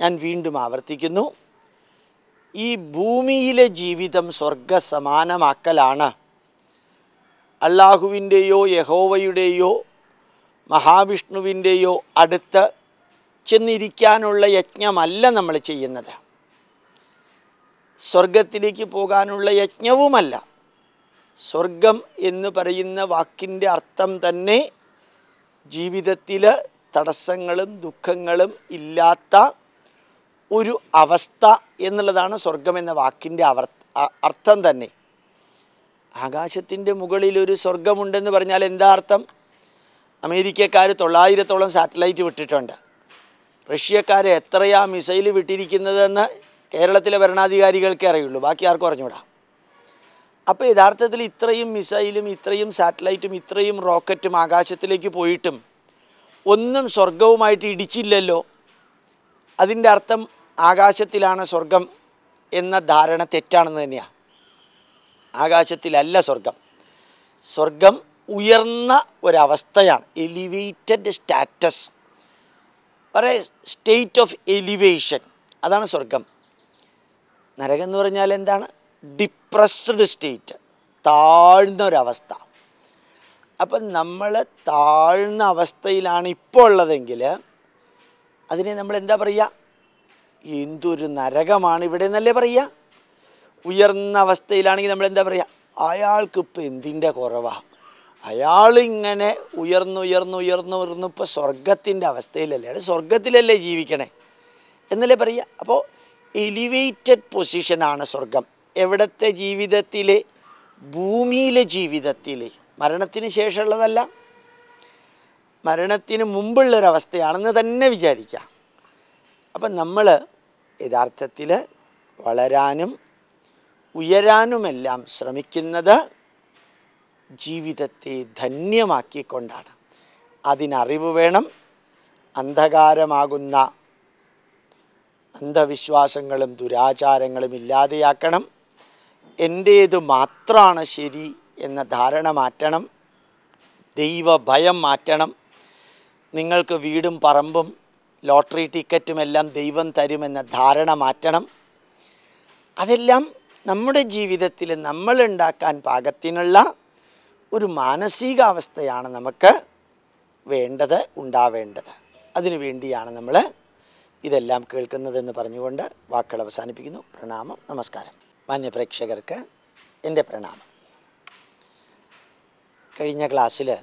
ഞാൻ വീണ്ടും ആവർത്തിക്കുന്നു. ഈ ഭൂമിയിലെ ജീവിതം സ്വർഗസമാനമാക്കലാണ് അള്ളാഹുവിന്റെയോ യഹോവയുടെയോ മഹാവിഷ്ണുവിന്റെയോ അടുത്ത് ചെന്നിരിക്കാനുള്ള യജ്ഞമല്ല നമ്മൾ ചെയ്യുന്നത്. സ്വർഗത്തിലേക്ക് പോകാനുള്ള യജ്ഞവുമല്ല. സ്വർഗം എന്ന് പറയുന്ന വാക്കിന്റെ അർത്ഥം തന്നെ ജീവിതത്തിൽ തടസ്സങ്ങളും ദുഃഖങ്ങളും ഇല്ലാത്ത ഒരു അവസ്ഥ എന്നുള്ളതാണ് സ്വർഗം എന്ന വാക്കിന്റെ അർത്ഥം തന്നെ. ആകാശത്തിന്റെ മുകളിൽ ഒരു സ്വർഗമുണ്ടെന്ന് പറഞ്ഞാൽ എന്താ അർത്ഥം? അമേരിക്കക്കാർ തൊള്ളായിരത്തോളം സാറ്റലൈറ്റ് വിട്ടിട്ടുണ്ട്. റഷ്യക്കാർ എത്രയാ മിസൈൽ വിട്ടിരിക്കുന്നതെന്ന് കേരളത്തിലെ ഭരണാധികാരികൾക്കേ അറിയുള്ളൂ. ബാക്കി ആർക്കും അറിഞ്ഞൂടാ. അപ്പോൾ യഥാർത്ഥത്തിൽ ഇത്രയും മിസൈലും ഇത്രയും സാറ്റലൈറ്റും ഇത്രയും റോക്കറ്റും ആകാശത്തിലേക്ക് പോയിട്ടും ഒന്നും സ്വർഗവുമായിട്ട് ഇടിച്ചില്ലല്ലോ. അതിന്റെ അർത്ഥം ആകാശത്തിലാണ് സ്വർഗം എന്ന ധാരണ തെറ്റാണെന്ന് തന്നെയാണ് ആകാശത്തിലല്ല സ്വർഗം സ്വർഗം ഉയർന്ന ഒരവസ്ഥയാണ്. എലിവേറ്റഡ് സ്റ്റാറ്റസ് ഒരു സ്റ്റേറ്റ് ഓഫ് എലിവേഷൻ അതാണ് സ്വർഗം നരകം എന്ന് പറഞ്ഞാൽ എന്താണ്? ഡിപ്രസ്ഡ് സ്റ്റേറ്റ് താഴ്ന്ന ഒരവസ്ഥ അപ്പം നമ്മൾ താഴ്ന്ന അവസ്ഥയിലാണ് ഇപ്പോൾ ഉള്ളതെങ്കിൽ അതിനെ നമ്മൾ എന്താ പറയുക? എന്തൊരു നരകമാണ് ഇവിടെ എന്നല്ലേ പറയുക? ഉയർന്ന അവസ്ഥയിലാണെങ്കിൽ നമ്മൾ എന്താ പറയുക? അയാൾക്കിപ്പോൾ എന്തിന്റെ കുറവാണ് അയാളിങ്ങനെ ഉയർന്നു ഉയർന്നു ഉയർന്നു ഉയർന്നു ഇപ്പോൾ സ്വർഗത്തിന്റെ അവസ്ഥയിലല്ലേ? സ്വർഗത്തിലല്ലേ ജീവിക്കണേ? എന്നല്ലേ പറയുക? അപ്പോൾ എലിവേറ്റഡ് പൊസിഷനാണ് സ്വർഗം എവിടത്തെ ജീവിതത്തിലെ? ഭൂമിയിലെ ജീവിതത്തിലെ. മരണത്തിന് ശേഷമുള്ളതല്ല. മരണത്തിന് മുമ്പുള്ളൊരവസ്ഥയാണെന്ന് തന്നെ വിചാരിക്കാം. അപ്പം നമ്മൾ യഥാർത്ഥത്തിൽ വളരാനും ഉയരാനുമെല്ലാം ശ്രമിക്കുന്നത് ജീവിതത്തെ ധന്യമാക്കിക്കൊണ്ടാണ്. അതിനറിവ് വേണം അന്ധകാരമാകുന്ന അന്ധവിശ്വാസങ്ങളും ദുരാചാരങ്ങളും ഇല്ലാതെയാക്കണം. എന്റേത് മാത്രമാണ് ശരി എന്ന ധാരണ മാറ്റണം. ദൈവഭയം മാറ്റണം. നിങ്ങൾക്ക് വീടും പറമ്പും ലോട്ടറി ടിക്കറ്റും എല്ലാം ദൈവം തരുമെന്ന ധാരണ മാറ്റണം. അതെല്ലാം നമ്മുടെ ജീവിതത്തിൽ നമ്മളുണ്ടാക്കാൻ പാകത്തിനുള്ള ഒരു മാനസികാവസ്ഥയാണ് നമുക്ക് വേണ്ടത് ഉണ്ടാവേണ്ടത്. അതിനു വേണ്ടിയാണ് നമ്മൾ ഇതെല്ലാം കേൾക്കുന്നതെന്ന് പറഞ്ഞുകൊണ്ട് വാക്കുകൾ അവസാനിപ്പിക്കുന്നു. പ്രണാമം നമസ്കാരം. മാന്യപ്രേക്ഷകർക്ക് എന്റെ പ്രണാമം. കഴിഞ്ഞ ക്ലാസ്സിൽ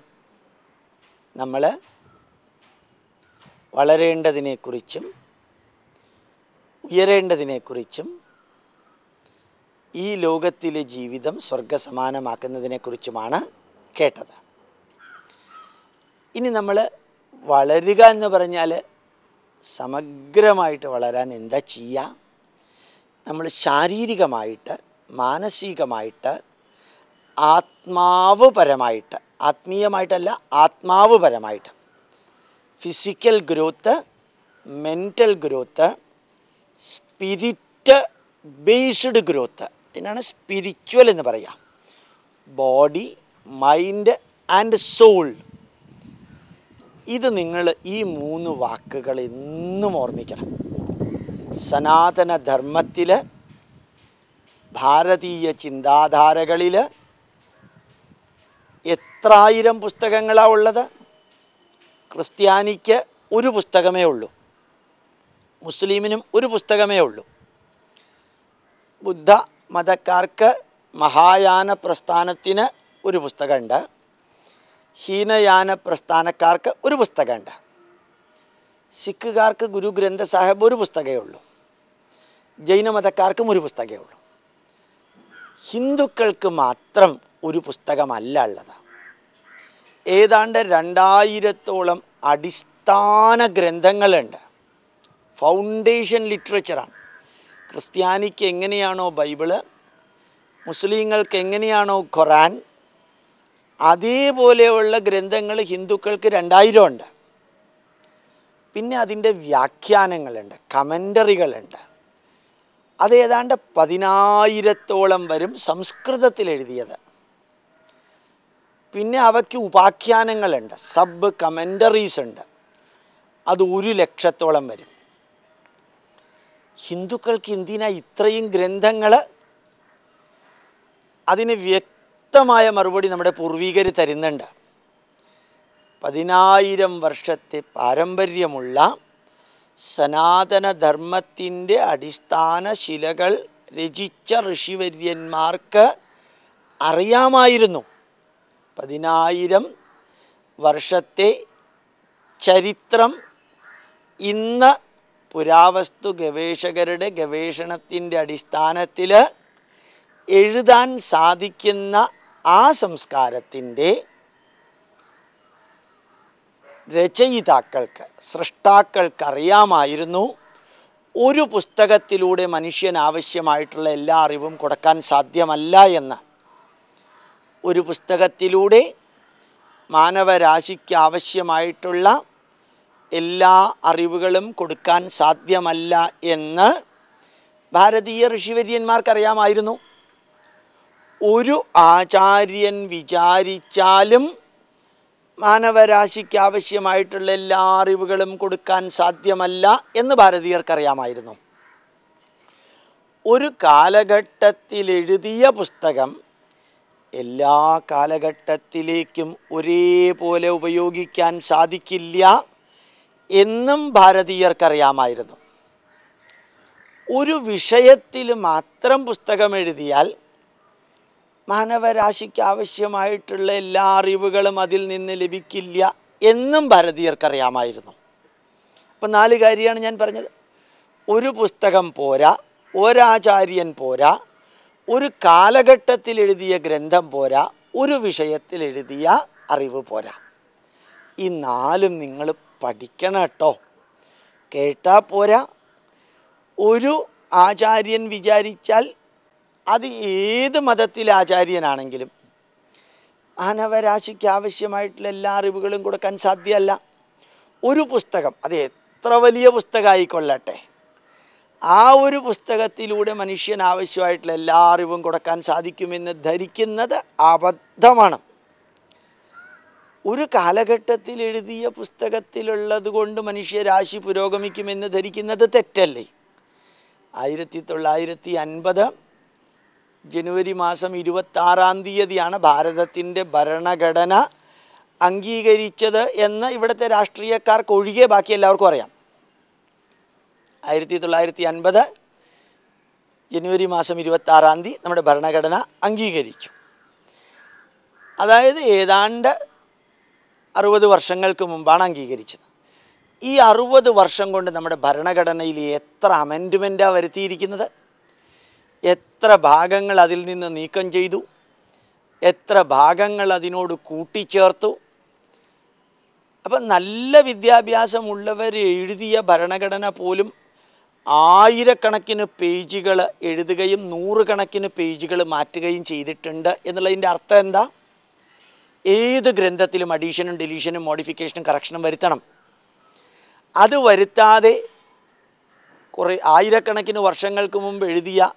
നമ്മൾ വളരേണ്ടതിനെക്കുറിച്ചും ഉയരേണ്ടതിനെക്കുറിച്ചും ഈ ലോകത്തിലെ ജീവിതം സ്വർഗസമാനമാക്കുന്നതിനെക്കുറിച്ചുമാണ് കേട്ടത്. ഇനി നമ്മൾ വളരുക എന്ന് പറഞ്ഞാൽ സമഗ്രമായിട്ട് വളരാൻ എന്താ ചെയ്യുക നമ്മൾ ശാരീരികമായിട്ട് മാനസികമായിട്ട് ആത്മാവ് പരമായിട്ട് ആത്മീയമായിട്ടല്ല ആത്മാവ് പരമായിട്ട് physical growth mental growth spirit based growth ഇതിനാണ് സ്പിരിച്വൽ എന്ന് പറയുക ബോഡി മൈൻഡ് ആൻഡ് സോൾ ഇത് നിങ്ങൾ ഈ മൂന്ന് വാക്കുകൾ എന്നും ഓർമ്മിക്കണം. സനാതനധർമ്മത്തിൽ ഭാരതീയ ചിന്താധാരകളിൽ എത്രായിരം പുസ്തകങ്ങളാണ് ഉള്ളത്? ക്രിസ്ത്യാനിക്ക് ഒരു പുസ്തകമേ ഉള്ളൂ. മുസ്ലിമിനും ഒരു പുസ്തകമേ ഉള്ളൂ. ബുദ്ധ മതക്കാർക്ക് മഹായാന പ്രസ്ഥാനത്തിന് ഒരു പുസ്തകമുണ്ട്. ഹീനയാന പ്രസ്ഥാനക്കാർക്ക് ഒരു പുസ്തകമുണ്ട്. സിഖുകാർക്ക് ഗുരു ഗ്രന്ഥ സാഹിബ് ഒരു പുസ്തകമേ ഉള്ളൂ. ജൈനമതക്കാർക്കും ഒരു പുസ്തകമേ ഉള്ളൂ. ഹിന്ദുക്കൾക്ക് മാത്രം ഒരു പുസ്തകമല്ല ഉള്ളത്. ഏതാണ്ട് രണ്ടായിരത്തോളം അടിസ്ഥാന ഗ്രന്ഥങ്ങളുണ്ട്. ഫൗണ്ടേഷൻ ലിറ്ററേച്ചറാണ്. ക്രിസ്ത്യാനിക്ക് എങ്ങനെയാണോ ബൈബിൾ മുസ്ലിങ്ങൾക്ക് എങ്ങനെയാണോ ഖുറാൻ അതേപോലെയുള്ള ഗ്രന്ഥങ്ങൾ ഹിന്ദുക്കൾക്ക് രണ്ടായിരം ഉണ്ട് പിന്നെ അതിന്റെ വ്യാഖ്യാനങ്ങളുണ്ട് കമന്ററികളുണ്ട്. അത് ഏതാണ്ട് പതിനായിരത്തോളം വരും സംസ്കൃതത്തിൽ എഴുതിയത്. പിന്നെ അവയ്ക്ക് ഉപാഖ്യാനങ്ങളുണ്ട് സബ് കമന്ററീസ് ഉണ്ട്. അത് ഒരു ലക്ഷത്തോളം വരും. ഹിന്ദുക്കൾക്ക് എന്തിനാ ഇത്രയും ഗ്രന്ഥങ്ങൾ? അതിന് വ്യക്തമായ മറുപടി നമ്മുടെ പൂർവികർ തരുന്നുണ്ട്. പതിനായിരം വർഷത്തെ പാരമ്പര്യമുള്ള സനാതനധർമ്മത്തിന്റെ അടിസ്ഥാന ശിലകൾ രചിച്ച ഋഷിവര്യന്മാർക്ക് അറിയാമായിരുന്നു. പതിനായിരം വർഷത്തെ ചരിത്രം ഇന്ന് പുരാവസ്തു ഗവേഷകരുടെ ഗവേഷണത്തിന്റെ അടിസ്ഥാനത്തിൽ എഴുതാൻ സാധിക്കുന്ന ആ സംസ്കാരത്തിന്റെ രചയിതാക്കൾക്ക് സൃഷ്ടാക്കൾക്കറിയാമായിരുന്നു. ഒരു പുസ്തകത്തിലൂടെ മനുഷ്യന് ആവശ്യമായിട്ടുള്ള എല്ലാ അറിവും കൊടുക്കാൻ സാധ്യമല്ല എന്ന്. ഒരു പുസ്തകത്തിലൂടെ മാനവരാശിക്ക് ആവശ്യമായിട്ടുള്ള എല്ലാ അറിവുകളും കൊടുക്കാൻ സാധ്യമല്ല എന്ന് ഭാരതീയ ഋഷിവര്യന്മാർക്കറിയാമായിരുന്നു. ഒരു ആചാര്യൻ വിചാരിച്ചാലും മാനവരാശിക്ക് ആവശ്യമായിട്ടുള്ള എല്ലാ അറിവുകളും കൊടുക്കാൻ സാധ്യമല്ല എന്ന് ഭാരതീയർക്കറിയാമായിരുന്നു. ഒരു കാലഘട്ടത്തിൽ എഴുതിയ പുസ്തകം എല്ലാ കാലഘട്ടത്തിലേക്കും ഒരേപോലെ ഉപയോഗിക്കാൻ സാധിക്കില്ല എന്നും ഭാരതീയർക്കറിയാമായിരുന്നു. ഒരു വിഷയത്തിൽ മാത്രം പുസ്തകം എഴുതിയാൽ മാനവരാശിക്ക് ആവശ്യമായിട്ടുള്ള എല്ലാ അറിവുകളും അതിൽ നിന്ന് ലഭിക്കില്ല എന്നും ഭാരതീയർക്കറിയാമായിരുന്നു. അപ്പം നാല് കാര്യമാണ് ഞാൻ പറഞ്ഞത്. ഒരു പുസ്തകം പോരാ ഒരാചാര്യൻ പോരാ ഒരു കാലഘട്ടത്തിൽ എഴുതിയ ഗ്രന്ഥം പോരാ ഒരു വിഷയത്തിൽ എഴുതിയ അറിവ് പോരാ. ഈ നാലും നിങ്ങൾ പഠിക്കണം കേട്ടോ. കേട്ടാൽ പോരാ. ഒരു ആചാര്യൻ വിചാരിച്ചാൽ അത് ഏത് മതത്തിലെ ആചാര്യനാണെങ്കിലും മാനവരാശിക്ക് ആവശ്യമായിട്ടുള്ള എല്ലാ അറിവുകളും കൊടുക്കാൻ സാധ്യമല്ല. ഒരു പുസ്തകം അത് എത്ര വലിയ പുസ്തകമായിക്കൊള്ളട്ടെ. ആ ഒരു പുസ്തകത്തിലൂടെ മനുഷ്യൻ ആവശ്യമായിട്ടുള്ള എല്ലാ അറിവും കൊടുക്കാൻ സാധിക്കുമെന്ന് ധരിക്കുന്നത് അബദ്ധമാണ്. ഒരു കാലഘട്ടത്തിൽ എഴുതിയ പുസ്തകത്തിലുള്ളത് കൊണ്ട് മനുഷ്യരാശി പുരോഗമിക്കുമെന്ന് ധരിക്കുന്നത് തെറ്റല്ലേ? ആയിരത്തി തൊള്ളായിരത്തി അൻപത് ജനുവരി മാസം ഇരുപത്താറാം തീയതിയാണ് ഭാരതത്തിന്റെ ഭരണഘടന അംഗീകരിച്ചത് എന്ന് ഇവിടുത്തെ രാഷ്ട്രീയക്കാർക്ക് ഒഴികെ ബാക്കി എല്ലാവർക്കും അറിയാം. ആയിരത്തി തൊള്ളായിരത്തി അൻപത് ജനുവരി മാസം ഇരുപത്താറാം തീയതി നമ്മുടെ ഭരണഘടന അംഗീകരിച്ചു. അതായത് ഏതാണ്ട് അറുപത് വർഷങ്ങൾക്ക് മുമ്പാണ് അംഗീകരിച്ചത്. ഈ അറുപത് വർഷം കൊണ്ട് നമ്മുടെ ഭരണഘടനയിൽ എത്ര അമെൻഡ്മെന്റാണ് വരുത്തിയിരിക്കുന്നത്? എത്ര ഭാഗങ്ങൾ അതിൽ നിന്ന് നീക്കം ചെയ്തു? എത്ര ഭാഗങ്ങൾ അതിനോട് കൂട്ടിച്ചേർത്തു? അപ്പം നല്ല വിദ്യാഭ്യാസമുള്ളവർ എഴുതിയ ഭരണഘടന പോലും ആയിരക്കണക്കിന് പേജുകൾ എഴുതുകയും നൂറുകണക്കിന് പേജുകൾ മാറ്റുകയും ചെയ്തിട്ടുണ്ട് എന്നുള്ളതിന്റെ അർത്ഥം എന്താ? ഏത് ഗ്രന്ഥത്തിലും അഡീഷനും ഡിലീഷനും മോഡിഫിക്കേഷനും കറക്ഷനും വരുത്തണം. അത് വരുത്താതെ കുറേ ആയിരക്കണക്കിന് വർഷങ്ങൾക്ക് മുമ്പ് എഴുതിയ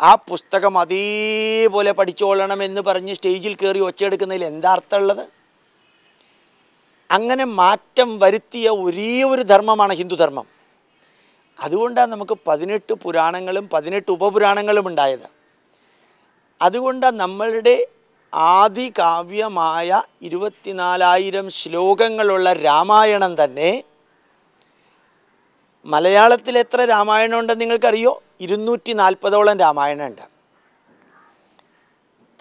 ആ പുസ്തകം അതേപോലെ പഠിച്ചോളണം എന്ന് പറഞ്ഞ് സ്റ്റേജിൽ കയറി ഒച്ചയെടുക്കുന്നതിൽ എന്താ അർത്ഥമുള്ളത്? അങ്ങനെ മാറ്റം വരുത്തിയ ഒരേ ഒരു ധർമ്മമാണ് ഹിന്ദുധർമ്മം അതുകൊണ്ടാണ് നമുക്ക് പതിനെട്ട് പുരാണങ്ങളും പതിനെട്ട് ഉപപുരാണങ്ങളും ഉണ്ടായത്. അതുകൊണ്ടാണ് നമ്മളുടെ ആദികാവ്യമായ ഇരുപത്തിനാലായിരം ശ്ലോകങ്ങളുള്ള രാമായണം തന്നെ മലയാളത്തിൽ എത്ര രാമായണം ഉണ്ടെന്ന് നിങ്ങൾക്കറിയോ? ഇരുന്നൂറ്റി നാൽപ്പതോളം രാമായണമുണ്ട്.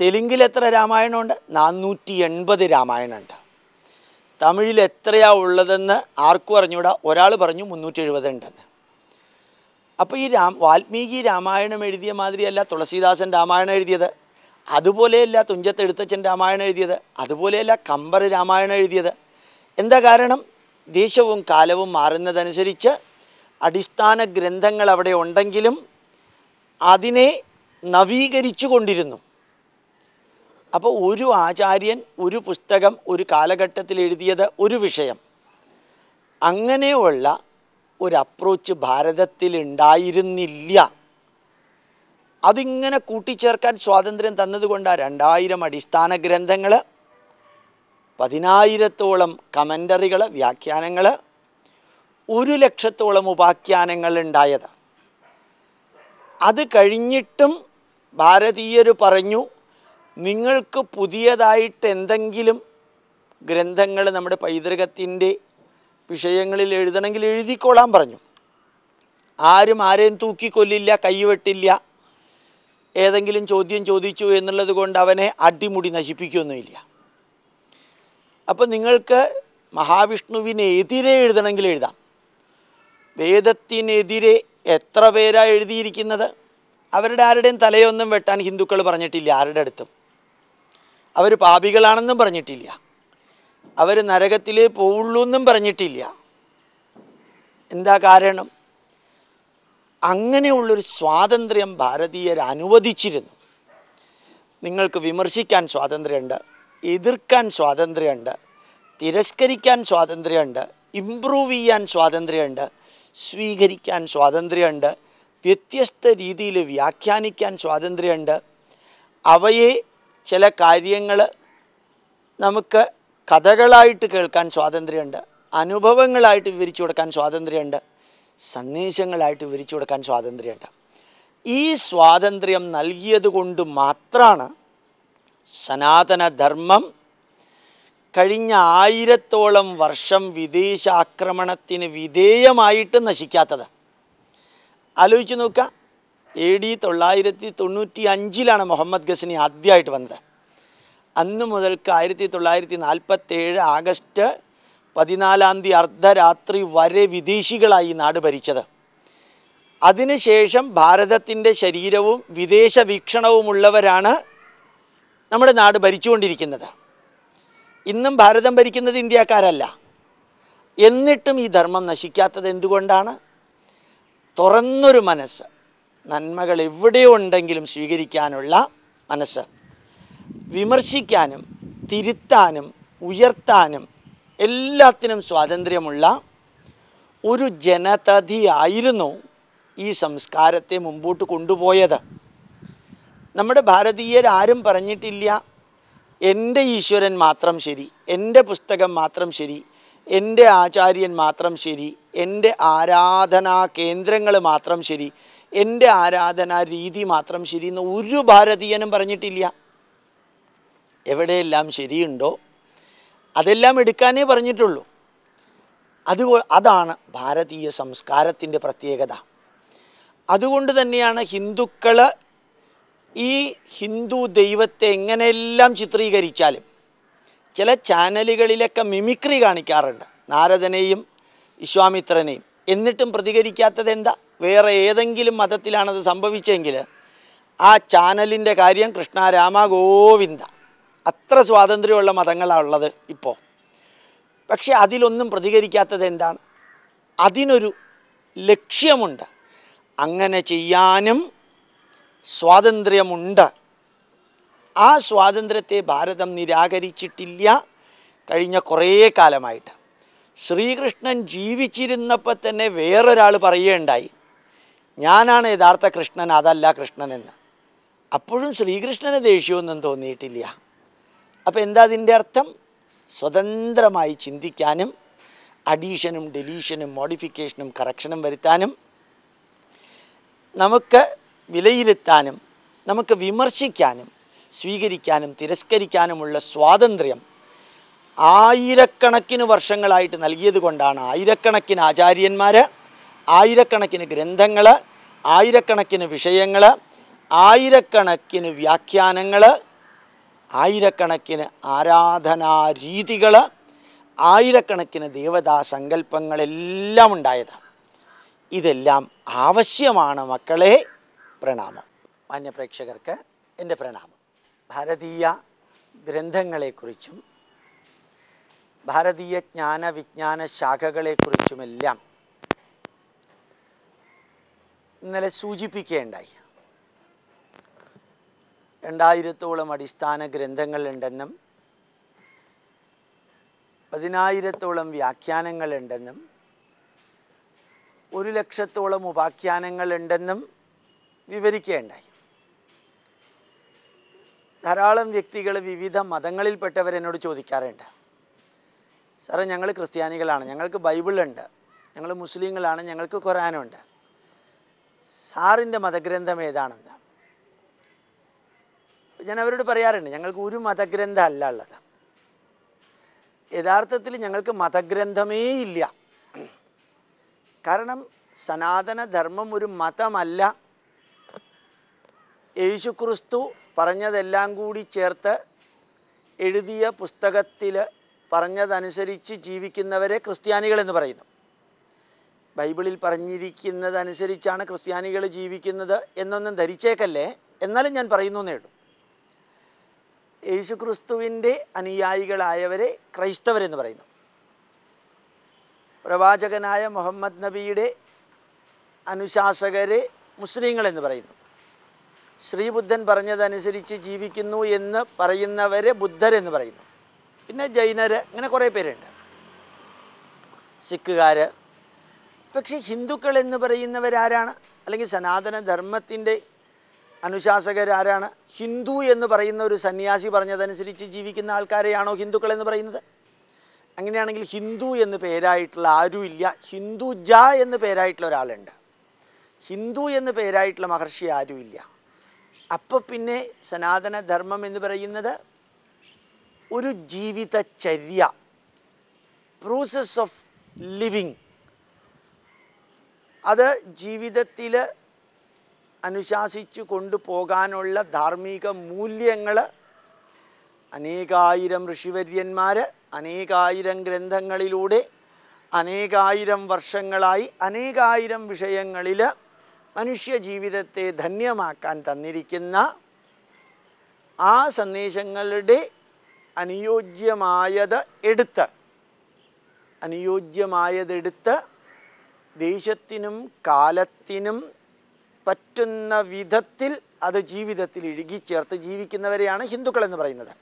തെലുങ്കിൽ എത്ര രാമായണമുണ്ട്? നാനൂറ്റി എൺപത് രാമായണമുണ്ട്. തമിഴിൽ എത്രയാ ഉള്ളതെന്ന് ആർക്കും അറിഞ്ഞൂടാ. ഒരാൾ പറഞ്ഞു മുന്നൂറ്റി എഴുപത് ഉണ്ടെന്ന് അപ്പോൾ ഈ രാം വാൽമീകി രാമായണം എഴുതിയ മാതിരിയല്ല തുളസീദാസൻ രാമായണം എഴുതിയത്. അതുപോലെയല്ല തുഞ്ചത്ത് എഴുത്തച്ഛൻ രാമായണം എഴുതിയത്. അതുപോലെയല്ല കമ്പർ രാമായണം എഴുതിയത്. എന്താ കാരണം? ദേശവും കാലവും മാറുന്നതനുസരിച്ച് അടിസ്ഥാന ഗ്രന്ഥങ്ങൾ അവിടെ ഉണ്ടെങ്കിലും അതിനെ നവീകരിച്ചു കൊണ്ടിരുന്നു അപ്പോൾ ഒരു ആചാര്യൻ ഒരു പുസ്തകം ഒരു കാലഘട്ടത്തിൽ എഴുതിയത് ഒരു വിഷയം. അങ്ങനെയുള്ള ഒരു അപ്രോച്ച് ഭാരതത്തിൽ ഉണ്ടായിരുന്നില്ല. അതിങ്ങനെ കൂട്ടിച്ചേർക്കാൻ സ്വാതന്ത്ര്യം തന്നതുകൊണ്ടാണ് രണ്ടായിരം അടിസ്ഥാന ഗ്രന്ഥങ്ങൾ പതിനായിരത്തോളം കമന്ററികൾ വ്യാഖ്യാനങ്ങൾ ഒരു ലക്ഷത്തോളം ഉപാഖ്യാനങ്ങൾ ഉണ്ടായത്. അത് കഴിഞ്ഞിട്ടും ഭാരതീയർ പറഞ്ഞു നിങ്ങൾക്ക് പുതിയതായിട്ട് എന്തെങ്കിലും ഗ്രന്ഥങ്ങൾ നമ്മുടെ പൈതൃകത്തിന്റെ വിഷയങ്ങളിൽ എഴുതണമെങ്കിൽ എഴുതിക്കോളാൻ പറഞ്ഞു. ആരും ആരെയും തൂക്കിക്കൊല്ലില്ല കൈവെട്ടില്ല. ഏതെങ്കിലും ചോദ്യം ചോദിച്ചു എന്നുള്ളത് കൊണ്ട് അവനെ അടിമുടി നശിപ്പിക്കുകയൊന്നുമില്ല അപ്പം നിങ്ങൾക്ക് മഹാവിഷ്ണുവിനെതിരെ എഴുതണമെങ്കിൽ എഴുതാം. വേദത്തിനെതിരെ എത്ര പേരാണ് എഴുതിയിരിക്കുന്നത്? അവരുടെ ആരുടെയും തലയൊന്നും വെട്ടാൻ ഹിന്ദുക്കൾ പറഞ്ഞിട്ടില്ല ആരുടെ അടുത്തും. അവർ പാപികളാണെന്നും പറഞ്ഞിട്ടില്ല. അവർ നരകത്തിലേ പോവുള്ളൂ എന്നും പറഞ്ഞിട്ടില്ല. എന്താ കാരണം? അങ്ങനെയുള്ളൊരു സ്വാതന്ത്ര്യം ഭാരതീയർ അനുവദിച്ചിരുന്നു. നിങ്ങൾക്ക് വിമർശിക്കാൻ സ്വാതന്ത്ര്യമുണ്ട് എതിർക്കാൻ സ്വാതന്ത്ര്യമുണ്ട് തിരസ്കരിക്കാൻ സ്വാതന്ത്ര്യമുണ്ട് ഇമ്പ്രൂവ് ചെയ്യാൻ സ്വാതന്ത്ര്യമുണ്ട് സ്വീകരിക്കാൻ സ്വാതന്ത്ര്യമുണ്ട്. വ്യത്യസ്ത രീതിയിൽ വ്യാഖ്യാനിക്കാൻ സ്വാതന്ത്ര്യമുണ്ട്. അവയെ ചില കാര്യങ്ങൾ നമുക്ക് കഥകളായിട്ട് കേൾക്കാൻ സ്വാതന്ത്ര്യമുണ്ട്. അനുഭവങ്ങളായിട്ട് വിവരിച്ചു കൊടുക്കാൻ സ്വാതന്ത്ര്യമുണ്ട്. സന്ദേശങ്ങളായിട്ട് വിവരിച്ചു കൊടുക്കാൻ സ്വാതന്ത്ര്യമുണ്ട്. ഈ സ്വാതന്ത്ര്യം നൽകിയത് കൊണ്ട് മാത്രമാണ് സനാതനധർമ്മം കഴിഞ്ഞ ആയിരത്തോളം വർഷം വിദേശാക്രമണത്തിന് വിധേയമായിട്ട് നശിക്കാത്തത്. ആലോചിച്ച് നോക്കുക. എ ഡി തൊള്ളായിരത്തി തൊണ്ണൂറ്റി അഞ്ചിലാണ് മുഹമ്മദ് ഗസനി ആദ്യമായിട്ട് വന്നത്. അന്ന് മുതൽക്ക് ആയിരത്തി തൊള്ളായിരത്തി നാൽപ്പത്തേഴ് ആഗസ്റ്റ് പതിനാലാം തീയതി അർദ്ധരാത്രി വരെ വിദേശികളായി നാട് ഭരിച്ചത്. അതിനുശേഷം ഭാരതത്തിന്റെ ശരീരവും വിദേശ വീക്ഷണവുമുള്ളവരാണ് നമ്മുടെ നാട് ഭരിച്ചുകൊണ്ടിരിക്കുന്നത്. ഇന്നും ഭാരതം ഭരിക്കുന്നത് ഇന്ത്യക്കാരല്ല. എന്നിട്ടും ഈ ധർമ്മം നശിക്കാത്തത് എന്തുകൊണ്ടാണ്? തുറന്നൊരു മനസ്സ് നന്മകൾ എവിടെയുണ്ടെങ്കിലും സ്വീകരിക്കാനുള്ള മനസ്സ്. വിമർശിക്കാനും തിരുത്താനും ഉയർത്താനും എല്ലാത്തിനും സ്വാതന്ത്ര്യമുള്ള ഒരു ജനതതിയായിരുന്നു ഈ സംസ്കാരത്തെ മുമ്പോട്ട് കൊണ്ടുപോയത്. നമ്മുടെ ഭാരതീയരാരും പറഞ്ഞിട്ടില്ല എന്റെ ഈശ്വരൻ മാത്രം ശരി എന്റെ പുസ്തകം മാത്രം ശരി എന്റെ ആചാര്യൻ മാത്രം ശരി എന്റെ ആരാധനാ കേന്ദ്രങ്ങൾ മാത്രം ശരി എന്റെ ആരാധനാ രീതി മാത്രം ശരി എന്ന് ഒരു ഭാരതീയനും പറഞ്ഞിട്ടില്ല. എവിടെയെല്ലാം ശരിയുണ്ടോ അതെല്ലാം എടുക്കാനേ പറഞ്ഞിട്ടുള്ളൂ. അത് അതാണ് ഭാരതീയ സംസ്കാരത്തിന്റെ പ്രത്യേകത. അതുകൊണ്ട് തന്നെയാണ് ഹിന്ദുക്കൾ ഈ ഹിന്ദു ദൈവത്തെ എങ്ങനെയെല്ലാം ചിത്രീകരിച്ചാലും ചില ചാനലുകളിലൊക്കെ മിമിക്രി കാണിക്കാറുണ്ട്. നാരദനെയും വിശ്വാമിത്രനെയും. എന്നിട്ടും പ്രതികരിക്കാത്തത് എന്താ? വേറെ ഏതെങ്കിലും മതത്തിലാണത് സംഭവിച്ചെങ്കിൽ ആ ചാനലിന്റെ കാര്യം കൃഷ്ണ രാമ ഗോവിന്ദ അത്ര സ്വാതന്ത്ര്യമുള്ള മതങ്ങളാണ് ഉള്ളത് ഇപ്പോൾ പക്ഷെ അതിലൊന്നും പ്രതികരിക്കാത്തത് എന്താണ്? അതിനൊരു ലക്ഷ്യമുണ്ട്. അങ്ങനെ ചെയ്യാനും സ്വാതന്ത്ര്യമുണ്ട്. ആ സ്വാതന്ത്ര്യത്തെ ഭാരതം നിരാകരിച്ചിട്ടില്ല. കഴിഞ്ഞ കുറേ കാലമായിട്ട്. ശ്രീകൃഷ്ണൻ ജീവിച്ചിരുന്നപ്പോൾ തന്നെ വേറൊരാൾ പറയുകയുണ്ടായി. ഞാനാണ് യഥാർത്ഥ കൃഷ്ണൻ അതല്ല കൃഷ്ണനെന്ന്. അപ്പോഴും ശ്രീകൃഷ്ണന് ദേഷ്യമൊന്നും തോന്നിയിട്ടില്ല. അപ്പോൾ എന്താ അതിന്റെ അർത്ഥം? സ്വതന്ത്രമായി ചിന്തിക്കാനും അഡീഷനും ഡെലീഷനും മോഡിഫിക്കേഷനും കറക്ഷനും വരുത്താനും നമുക്ക് വിലയിരുത്താനും നമുക്ക് വിമർശിക്കാനും സ്വീകരിക്കാനും തിരസ്കരിക്കാനുമുള്ള സ്വാതന്ത്ര്യം ആയിരക്കണക്കിന് വർഷങ്ങളായിട്ട് നൽകിയത് കൊണ്ടാണ് ആയിരക്കണക്കിന് ആചാര്യന്മാർ ആയിരക്കണക്കിന് ഗ്രന്ഥങ്ങൾ ആയിരക്കണക്കിന് വിഷയങ്ങൾ ആയിരക്കണക്കിന് വ്യാഖ്യാനങ്ങൾ ആയിരക്കണക്കിന് ആരാധനാരീതികൾ ആയിരക്കണക്കിന് ദേവതാ സങ്കല്പങ്ങളെല്ലാം ഉണ്ടായത് ഇതെല്ലാം ആവശ്യമാണ് മക്കളെ. പ്രണാമം. മാന്യപ്രേക്ഷകർക്ക് എന്റെ പ്രണാമം. ഭാരതീയ ഗ്രന്ഥങ്ങളെക്കുറിച്ചും ഭാരതീയ ജ്ഞാന വിജ്ഞാന ശാഖകളെക്കുറിച്ചുമെല്ലാം ഇന്നലെ സൂചിപ്പിക്കുകയുണ്ടായി രണ്ടായിരത്തോളം അടിസ്ഥാന ഗ്രന്ഥങ്ങളുണ്ടെന്നും പതിനായിരത്തോളം വ്യാഖ്യാനങ്ങളുണ്ടെന്നും ഒരു ലക്ഷത്തോളം ഉപാഖ്യാനങ്ങളുണ്ടെന്നും വിവരിക്കുകയുണ്ടായി ധാരാളം വ്യക്തികൾ വിവിധ മതങ്ങളിൽപ്പെട്ടവർ എന്നോട് ചോദിക്കാറുണ്ട്. സാറേ ഞങ്ങൾ ക്രിസ്ത്യാനികളാണ്. ഞങ്ങൾക്ക് ബൈബിളുണ്ട്. ഞങ്ങൾ മുസ്ലിങ്ങളാണ്. ഞങ്ങൾക്ക് ഖുറാനുണ്ട് സാറിന്റെ മതഗ്രന്ഥം ഏതാണെന്ന്? ഞാൻ അവരോട് പറയാറുണ്ട് ഞങ്ങൾക്ക് ഒരു മതഗ്രന്ഥം അല്ല ഉള്ളത്. യഥാർത്ഥത്തിൽ ഞങ്ങൾക്ക് മതഗ്രന്ഥമേ ഇല്ല. കാരണം സനാതനധർമ്മം ഒരു മതമല്ല. യേശുക്രിസ്തു പറഞ്ഞതെല്ലാം കൂടി ചേർത്ത് എഴുതിയ പുസ്തകത്തിൽ പറഞ്ഞതനുസരിച്ച് ജീവിക്കുന്നവരെ ക്രിസ്ത്യാനികൾ എന്ന് പറയുന്നു. ബൈബിളിൽ പറഞ്ഞിരിക്കുന്നതനുസരിച്ചാണ് ക്രിസ്ത്യാനികൾ ജീവിക്കുന്നത് എന്നൊന്നും ധരിച്ചേക്കല്ലേ? എന്നാലും ഞാൻ പറയുന്നു എന്നേ ഉള്ളൂ. യേശുക്രിസ്തുവിന്റെ അനുയായികളായവരെ ക്രൈസ്തവരെന്ന് പറയുന്നു. പ്രവാചകനായ മുഹമ്മദ് നബിയുടെ അനുശാസകരെ മുസ്ലിങ്ങളെന്ന് പറയുന്നു. ശ്രീബുദ്ധൻ പറഞ്ഞതനുസരിച്ച് ജീവിക്കുന്നു എന്ന് പറയുന്നവരെ ബുദ്ധരെന്ന് പറയുന്നു. പിന്നെ ജൈനര് അങ്ങനെ കുറേ പേരുണ്ട്. സിഖുകാർ പക്ഷേ ഹിന്ദുക്കൾ എന്ന് പറയുന്നവരാരാണ് അല്ലെങ്കിൽ സനാതനധർമ്മത്തിന്റെ അനുശാസകരാരാണ് ഹിന്ദു എന്ന് പറയുന്ന ഒരു സന്യാസി പറഞ്ഞതനുസരിച്ച് ജീവിക്കുന്ന ആൾക്കാരെയാണോ ഹിന്ദുക്കൾ എന്ന് പറയുന്നത്? അങ്ങനെയാണെങ്കിൽ ഹിന്ദു എന്ന് പേരായിട്ടുള്ള ആരുമില്ല. ഹിന്ദുജ എന്ന് പേരായിട്ടുള്ള ഒരാളുണ്ട്. ഹിന്ദു എന്ന് പേരായിട്ടുള്ള മഹർഷി ആരുമില്ല. അപ്പോൾ പിന്നെ സനാതനധർമ്മം എന്ന് പറയുന്നത് ഒരു ജീവിതചര്യ പ്രോസസ് ഓഫ് ലിവിങ് അത് ജീവിതത്തിൽ അനുശാസിച്ചു കൊണ്ടുപോകാനുള്ള ധാർമ്മിക മൂല്യങ്ങൾ അനേകായിരം ഋഷിവര്യന്മാർ അനേകായിരം ഗ്രന്ഥങ്ങളിലൂടെ അനേകായിരം വർഷങ്ങളായി അനേകായിരം വിഷയങ്ങളിൽ മനുഷ്യ ജീവിതത്തെ ധന്യമാക്കാൻ തന്നിരിക്കുന്ന ആ സന്ദേശങ്ങളുടെ അനുയോജ്യമായത് എടുത്ത് അനുയോജ്യമായതെടുത്ത് ദേശത്തിനും കാലത്തിനും പറ്റുന്ന വിധത്തിൽ അത് ജീവിതത്തിൽ ഇഴുകിച്ചേർത്ത് ജീവിക്കുന്നവരെയാണ് ഹിന്ദുക്കൾ എന്ന് പറയുന്നത്.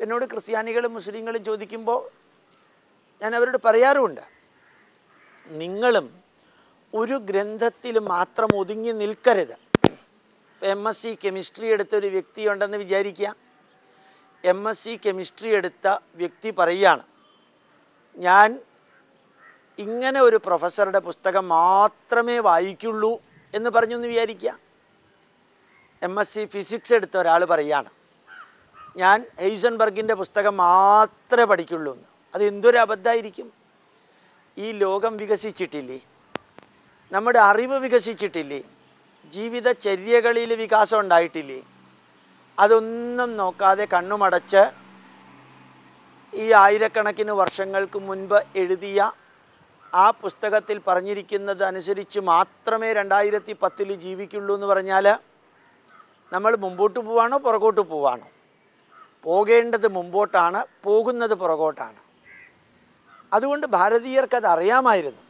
എന്നോട് ക്രിസ്ത്യാനികളും മുസ്ലിങ്ങളും ചോദിക്കുമ്പോൾ ഞാൻ അവരോട് പറയാറുമുണ്ട് നിങ്ങളും ഒരു ഗ്രന്ഥത്തിൽ മാത്രം ഒതുങ്ങി നിൽക്കരുത്. എം എസ് സി കെമിസ്ട്രി എടുത്ത ഒരു വ്യക്തിയുണ്ടെന്ന് വിചാരിക്കുക. എം എസ് സി കെമിസ്ട്രി എടുത്ത വ്യക്തി പറയുകയാണ് ഞാൻ ഇങ്ങനെ ഒരു പ്രൊഫസറുടെ പുസ്തകം മാത്രമേ വായിക്കുള്ളൂ എന്ന് പറഞ്ഞു എന്ന് വിചാരിക്കുക. എം എസ് സി ഫിസിക്സ് എടുത്ത ഒരാൾ പറയുകയാണ് ഞാൻ ഹെയ്സൺബർഗിന്റെ പുസ്തകം മാത്രമേ പഠിക്കുള്ളൂ എന്ന് അത് എന്തൊരു അബദ്ധമായിരിക്കും? ഈ ലോകം വികസിച്ചിട്ടില്ലേ? നമ്മുടെ അറിവ് വികസിച്ചിട്ടില്ലേ? ജീവിതചര്യകളിൽ വികാസം ഉണ്ടായിട്ടില്ലേ അതൊന്നും നോക്കാതെ കണ്ണുമടച്ച് ഈ ആയിരക്കണക്കിന് വർഷങ്ങൾക്ക് മുൻപ് എഴുതിയ ആ പുസ്തകത്തിൽ പറഞ്ഞിരിക്കുന്നത് അനുസരിച്ച് മാത്രമേ രണ്ടായിരത്തി പത്തിൽ ജീവിക്കുള്ളൂ എന്ന് പറഞ്ഞാൽ നമ്മൾ മുമ്പോട്ട് പോവാണോ പുറകോട്ട് പോവാണോ? പോകേണ്ടത് മുമ്പോട്ടാണ് പോകുന്നത് പുറകോട്ടാണ്. അതുകൊണ്ട് ഭാരതീയർക്കത് അറിയാമായിരുന്നു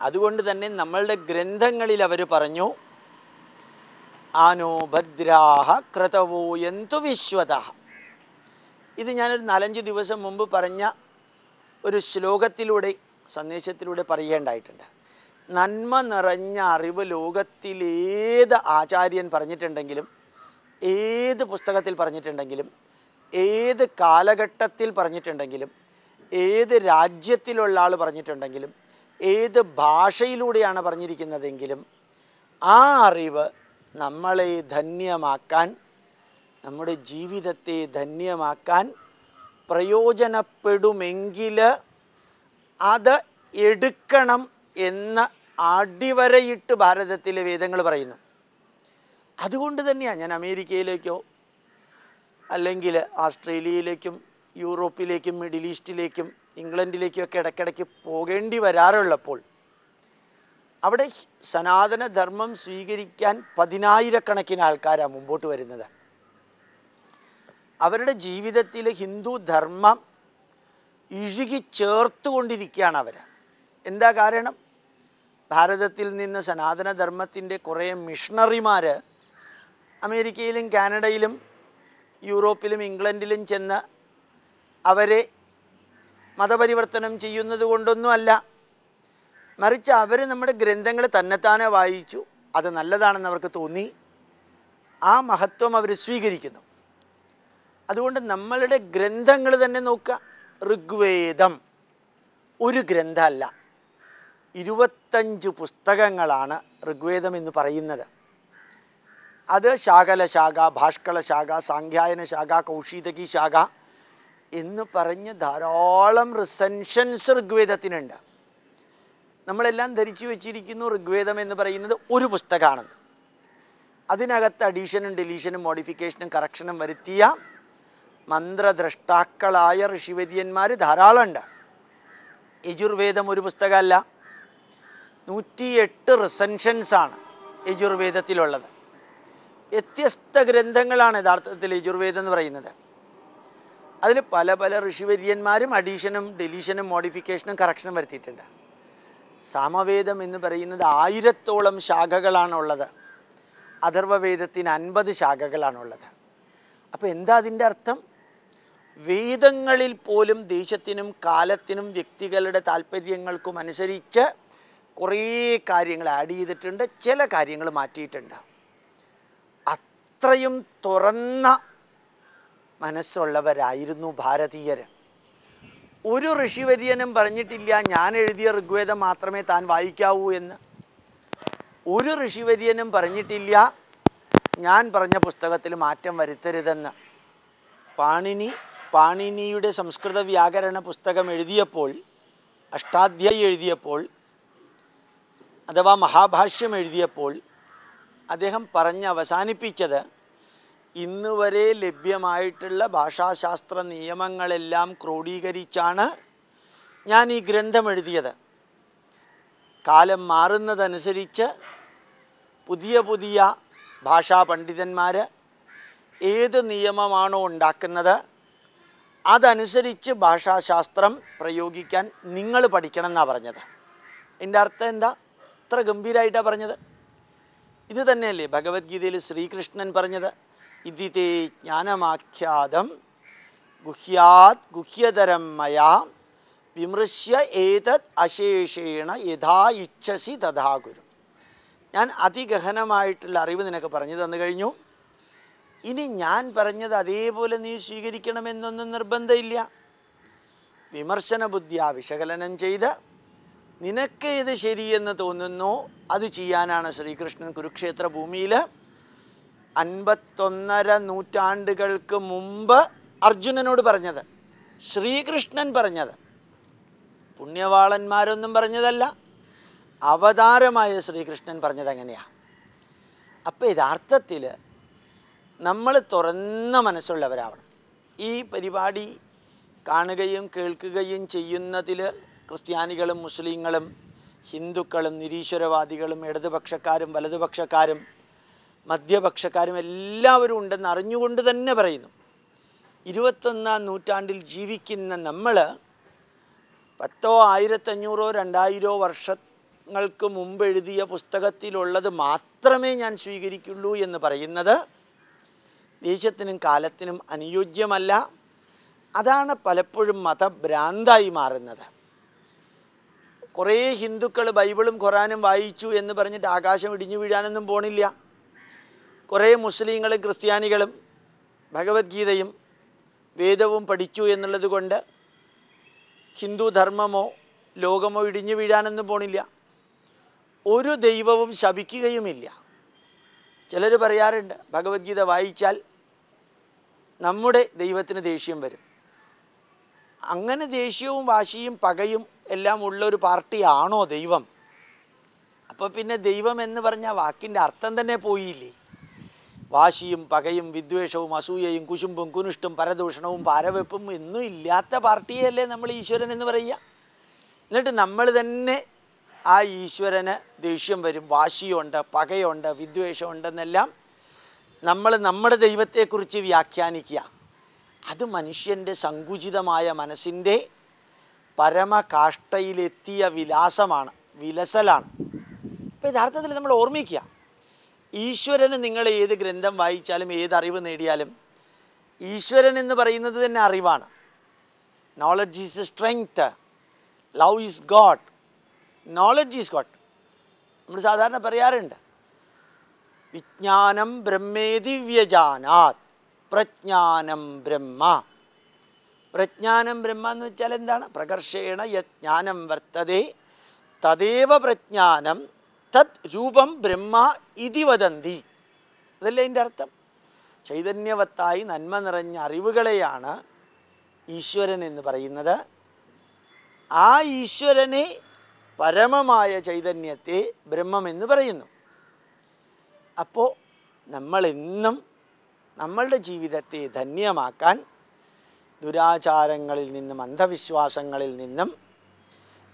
അതുകൊണ്ട് തന്നെ നമ്മളുടെ ഗ്രന്ഥങ്ങളിൽ അവർ പറഞ്ഞു ആനോ ഭദ്രാഹ ക്രതവോ എന്തു വിശ്വത. ഇത് ഞാനൊരു നാലഞ്ച് ദിവസം മുമ്പ് പറഞ്ഞ ഒരു ശ്ലോകത്തിലൂടെ സന്ദേശത്തിലൂടെ പറയേണ്ടായിട്ടുണ്ട് നന്മ നിറഞ്ഞ അറിവ് ലോകത്തിലേത് ആചാര്യൻ പറഞ്ഞിട്ടുണ്ടെങ്കിലും ഏത് പുസ്തകത്തിൽ പറഞ്ഞിട്ടുണ്ടെങ്കിലും ഏത് കാലഘട്ടത്തിൽ പറഞ്ഞിട്ടുണ്ടെങ്കിലും ഏത് രാജ്യത്തിലുള്ള ആൾ പറഞ്ഞിട്ടുണ്ടെങ്കിലും ഏത് ഭാഷയിലൂടെയാണ് പറഞ്ഞിരിക്കുന്നതെങ്കിലും ആ അറിവ് നമ്മളെ ധന്യമാക്കാൻ നമ്മുടെ ജീവിതത്തെ ധന്യമാക്കാൻ പ്രയോജനപ്പെടുമെങ്കിൽ അത് എടുക്കണം എന്ന് അടിവരയിട്ട് ഭാരതത്തിലെ വേദങ്ങൾ പറയുന്നു. അതുകൊണ്ട് തന്നെയാണ് ഞാൻ അമേരിക്കയിലേക്കോ അല്ലെങ്കിൽ ആസ്ട്രേലിയയിലേക്കും യൂറോപ്പിലേക്കും മിഡിൽ ഈസ്റ്റിലേക്കും ഇംഗ്ലണ്ടിലേക്കും ഒക്കെ ഇടയ്ക്കിടയ്ക്ക് പോകേണ്ടി വരാറുള്ളപ്പോൾ അവിടെ സനാതനധർമ്മം സ്വീകരിക്കാൻ പതിനായിരക്കണക്കിന് ആൾക്കാരാണ് മുമ്പോട്ട് വരുന്നത്. അവരുടെ ജീവിതത്തിൽ ഹിന്ദു ധർമ്മം ഇഴുകി ചേർത്തുകൊണ്ടിരിക്കുകയാണ് അവർ. എന്താ കാരണം? ഭാരതത്തിൽ നിന്ന് സനാതനധർമ്മത്തിന്റെ കുറേ മിഷണറിമാർ അമേരിക്കയിലും കാനഡയിലും യൂറോപ്പിലും ഇംഗ്ലണ്ടിലും ചെന്ന് അവരെ മതപരിവർത്തനം ചെയ്യുന്നത് കൊണ്ടൊന്നുമല്ല. മറിച്ച് അവർ നമ്മുടെ ഗ്രന്ഥങ്ങൾ തന്നെത്താനെ വായിച്ചു. അത് നല്ലതാണെന്ന് അവർക്ക് തോന്നി. ആ മഹത്വം അവർ സ്വീകരിക്കുന്നു. അതുകൊണ്ട് നമ്മളുടെ ഗ്രന്ഥങ്ങൾ തന്നെ നോക്കുക. ഋഗ്വേദം ഒരു ഗ്രന്ഥമല്ല. ഇരുപത്തഞ്ച് പുസ്തകങ്ങളാണ് ഋഗ്വേദം എന്ന് പറയുന്നത്. അത് ശാകല ശാഖ ഭാഷ്കള ശാഖ സാങ്ധ്യായന ശാഖ കൗശീതകി ശാഖ എന്ന് പറഞ്ഞ് ധാരാളം റിസെൻഷൻസ് ഋഗ്വേദത്തിനുണ്ട്. നമ്മളെല്ലാം ധരിച്ചു വെച്ചിരിക്കുന്നു ഋഗ്വേദം എന്ന് പറയുന്നത് ഒരു പുസ്തകമാണെന്ന്. അതിനകത്ത് അഡീഷനും ഡിലീഷനും മോഡിഫിക്കേഷനും കറക്ഷനും വരുത്തിയ മന്ത്രദ്രഷ്ടാക്കളായ ഋഷിവര്യന്മാർ ധാരാളമുണ്ട്. യജുർവേദം ഒരു പുസ്തകമല്ല. നൂറ്റിയെട്ട് റിസെൻഷൻസാണ് യജുർവേദത്തിലുള്ളത്. വ്യത്യസ്ത ഗ്രന്ഥങ്ങളാണ് യഥാർത്ഥത്തിൽ യജുർവേദം എന്ന് പറയുന്നത്. അതിൽ പല പല ഋഷിവര്യന്മാരും അഡീഷനും ഡെലീഷനും മോഡിഫിക്കേഷനും കറക്ഷനും വരുത്തിയിട്ടുണ്ട്. സാമവേദം എന്ന് പറയുന്നത് ആയിരത്തോളം ശാഖകളാണുള്ളത്. അഥർവവേദത്തിന് അൻപത് ശാഖകളാണുള്ളത്. അപ്പോൾ എന്താ അതിന്റെ അർത്ഥം? വേദങ്ങളിൽ പോലും ദേശത്തിനും കാലത്തിനും വ്യക്തികളുടെ താല്പര്യങ്ങൾക്കും അനുസരിച്ച് കുറേ കാര്യങ്ങൾ ആഡ് ചെയ്തിട്ടുണ്ട് ചില കാര്യങ്ങൾ മാറ്റിയിട്ടുണ്ട്. അത്രയും തുറന്ന മനസ്സുള്ളവരായിരുന്നു ഭാരതീയർ ഒരു ഋഷിവര്യനും പറഞ്ഞിട്ടില്ല ഞാൻ എഴുതിയ ഋഗ്വേദം മാത്രമേ താൻ വായിക്കാവൂ എന്ന്. ഒരു ഋഷിവര്യനും പറഞ്ഞിട്ടില്ല ഞാൻ പറഞ്ഞ പുസ്തകത്തിൽ മാറ്റം വരുത്തരുതെന്ന്. പാണിനി പാണിനിയുടെ സംസ്കൃത വ്യാകരണ പുസ്തകം എഴുതിയപ്പോൾ അഷ്ടാധ്യായി എഴുതിയപ്പോൾ അഥവാ മഹാഭാഷ്യം എഴുതിയപ്പോൾ അദ്ദേഹം പറഞ്ഞ് അവസാനിപ്പിച്ചത് ഇന്ന് വരെ ലഭ്യമായിട്ടുള്ള ഭാഷാശാസ്ത്ര നിയമങ്ങളെല്ലാം ക്രോഡീകരിച്ചാണ് ഞാൻ ഈ ഗ്രന്ഥം എഴുതിയത്. കാലം മാറുന്നതനുസരിച്ച് പുതിയ പുതിയ ഭാഷാ പണ്ഡിതന്മാർ ഏത് നിയമമാണോ ഉണ്ടാക്കുന്നത് അതനുസരിച്ച് ഭാഷാശാസ്ത്രം പ്രയോഗിക്കാൻ നിങ്ങൾ പഠിക്കണം എന്നാണ് പറഞ്ഞത്. എന്റെ അർത്ഥം എന്താ? ഇത്ര ഗംഭീരമായിട്ടാണ് പറഞ്ഞത്. ഇത് തന്നെയല്ലേ ഭഗവത്ഗീതയിൽ ശ്രീകൃഷ്ണൻ പറഞ്ഞത്. ഇതിതേ ജ്ഞാനമാഖ്യാതം ഗുഹ്യാത് ഗുഹ്യതരം മയാ വിമൃശ്യ ഏതത് അശേഷേണ യഥാ ഇച്ഛസി തഥാ ഞാൻ അതിഗഹനമായിട്ടുള്ള അറിവ് നിനക്ക് പറഞ്ഞു തന്നു കഴിഞ്ഞു. ഇനി ഞാൻ പറഞ്ഞത് അതേപോലെ നീ സ്വീകരിക്കണമെന്നൊന്നും നിർബന്ധമില്ല. വിമർശന ബുദ്ധിയ വിശകലനം ചെയ്ത് നിനക്ക് ഇത് ശരിയെന്ന് തോന്നുന്നു അത് ചെയ്യാനാണ് ശ്രീകൃഷ്ണൻ കുരുക്ഷേത്ര ഭൂമിയിൽ അൻപത്തൊന്നര നൂറ്റാണ്ടുകൾക്ക് മുമ്പ് അർജുനനോട് പറഞ്ഞത് ശ്രീകൃഷ്ണൻ പറഞ്ഞത്. പുണ്യവാളന്മാരൊന്നും പറഞ്ഞതല്ല അവതാരമായ ശ്രീകൃഷ്ണൻ പറഞ്ഞത് എങ്ങനെയാണ് അപ്പോൾ യഥാർത്ഥത്തിൽ നമ്മൾ തുറന്ന മനസ്സുള്ളവരാവണം. ഈ പരിപാടി കാണുകയും കേൾക്കുകയും ചെയ്യുന്നതിൽ ക്രിസ്ത്യാനികളും മുസ്ലിങ്ങളും ഹിന്ദുക്കളും നിരീശ്വരവാദികളും ഇടതുപക്ഷക്കാരും വലതുപക്ഷക്കാരും മധ്യപക്ഷക്കാരും എല്ലാവരും ഉണ്ടെന്ന് അറിഞ്ഞുകൊണ്ട് തന്നെ പറയുന്നു. ഇരുപത്തൊന്നാം നൂറ്റാണ്ടിൽ ജീവിക്കുന്ന നമ്മൾ പത്തോ ആയിരത്തഞ്ഞൂറോ രണ്ടായിരോ വർഷങ്ങൾക്ക് മുമ്പ് എഴുതിയ പുസ്തകത്തിലുള്ളത് മാത്രമേ ഞാൻ സ്വീകരിക്കുള്ളൂ എന്ന് പറയുന്നത് ദേശത്തിനും കാലത്തിനും അനുയോജ്യമല്ല. അതാണ് പലപ്പോഴും മതഭ്രാന്തായി മാറുന്നത്. കുറേ ഹിന്ദുക്കൾ ബൈബിളും ഖുറാനും വായിച്ചു എന്ന് പറഞ്ഞിട്ട് ആകാശം ഇടിഞ്ഞു വീഴാനൊന്നും പോണില്ല. കുറേ മുസ്ലിങ്ങളും ക്രിസ്ത്യാനികളും ഭഗവത്ഗീതയും വേദവും പഠിച്ചു എന്നുള്ളത് കൊണ്ട് ഹിന്ദു ധർമ്മമോ ലോകമോ ഇടിഞ്ഞു വീഴാനൊന്നും പോണില്ല. ഒരു ദൈവവും ശപിക്കുകയുമില്ല. ചിലർ പറയാറുണ്ട് ഭഗവത്ഗീത വായിച്ചാൽ നമ്മുടെ ദൈവത്തിന് ദേഷ്യം വരും. അങ്ങനെ ദേഷ്യവും വാശിയും പകയും എല്ലാം ഉള്ള ഒരു പാർട്ടിയാണോ ദൈവം? അപ്പോൾ പിന്നെ ദൈവം എന്ന് പറഞ്ഞ വാക്കിന്റെ അർത്ഥം തന്നെ പോയില്ലേ? വാശിയും പകയും വിദ്വേഷവും അസൂയയും കുശുമ്പും കുനിഷ്ടും പരദൂഷണവും പാരവെപ്പും എന്നും ഇല്ലാത്ത പാർട്ടിയല്ലേ നമ്മൾ ഈശ്വരൻ എന്ന് പറയുക. എന്നിട്ട് നമ്മൾ തന്നെ ആ ഈശ്വരന് ദേഷ്യം വരും വാശിയുണ്ട് പകയുണ്ട് വിദ്വേഷമുണ്ടെന്നെല്ലാം നമ്മൾ നമ്മുടെ ദൈവത്തെക്കുറിച്ച് വ്യാഖ്യാനിക്കുക. അത് മനുഷ്യന്റെ സങ്കുചിതമായ മനസ്സിന്റെ പരമകാഷ്ടയിലെത്തിയ വിലാസമാണ് വിലസലാണ്. അപ്പോൾ യഥാർത്ഥത്തിൽ നമ്മൾ ഓർമ്മിക്കുക ഈശ്വരന് നിങ്ങൾ ഏത് ഗ്രന്ഥം വായിച്ചാലും ഏത് അറിവ് നേടിയാലും ഈശ്വരൻ എന്ന് പറയുന്നത് തന്നെ അറിവാണ്. Knowledge is a strength love is God knowledge is God നമ്മൾ സാധാരണ പറയാറുണ്ട്. വിജ്ഞാനം ബ്രഹ്മേതി വ്യജാനാത്. പ്രജ്ഞാനം ബ്രഹ്മ. പ്രജ്ഞാനം ബ്രഹ്മ എന്ന് വെച്ചാൽ എന്താണ്? പ്രകർഷേണ യജ്ഞാനം വർത്തതേ. തദേവ പ്രജ്ഞാനം തത് രൂപം ബ്രഹ്മ ഇതി വദന്തി. അതല്ലേ അതിന്റെ അർത്ഥം? ചൈതന്യവത്തായി നന്മ നിറഞ്ഞ അറിവുകളെയാണ് ഈശ്വരൻ എന്ന് പറയുന്നത്. ആ ഈശ്വരനെ പരമമായ ചൈതന്യത്തെ ബ്രഹ്മം എന്ന് പറയുന്നു. അപ്പോൾ നമ്മളെന്നും നമ്മളുടെ ജീവിതത്തെ ധന്യമാക്കാൻ ദുരാചാരങ്ങളിൽ നിന്നും അന്ധവിശ്വാസങ്ങളിൽ നിന്നും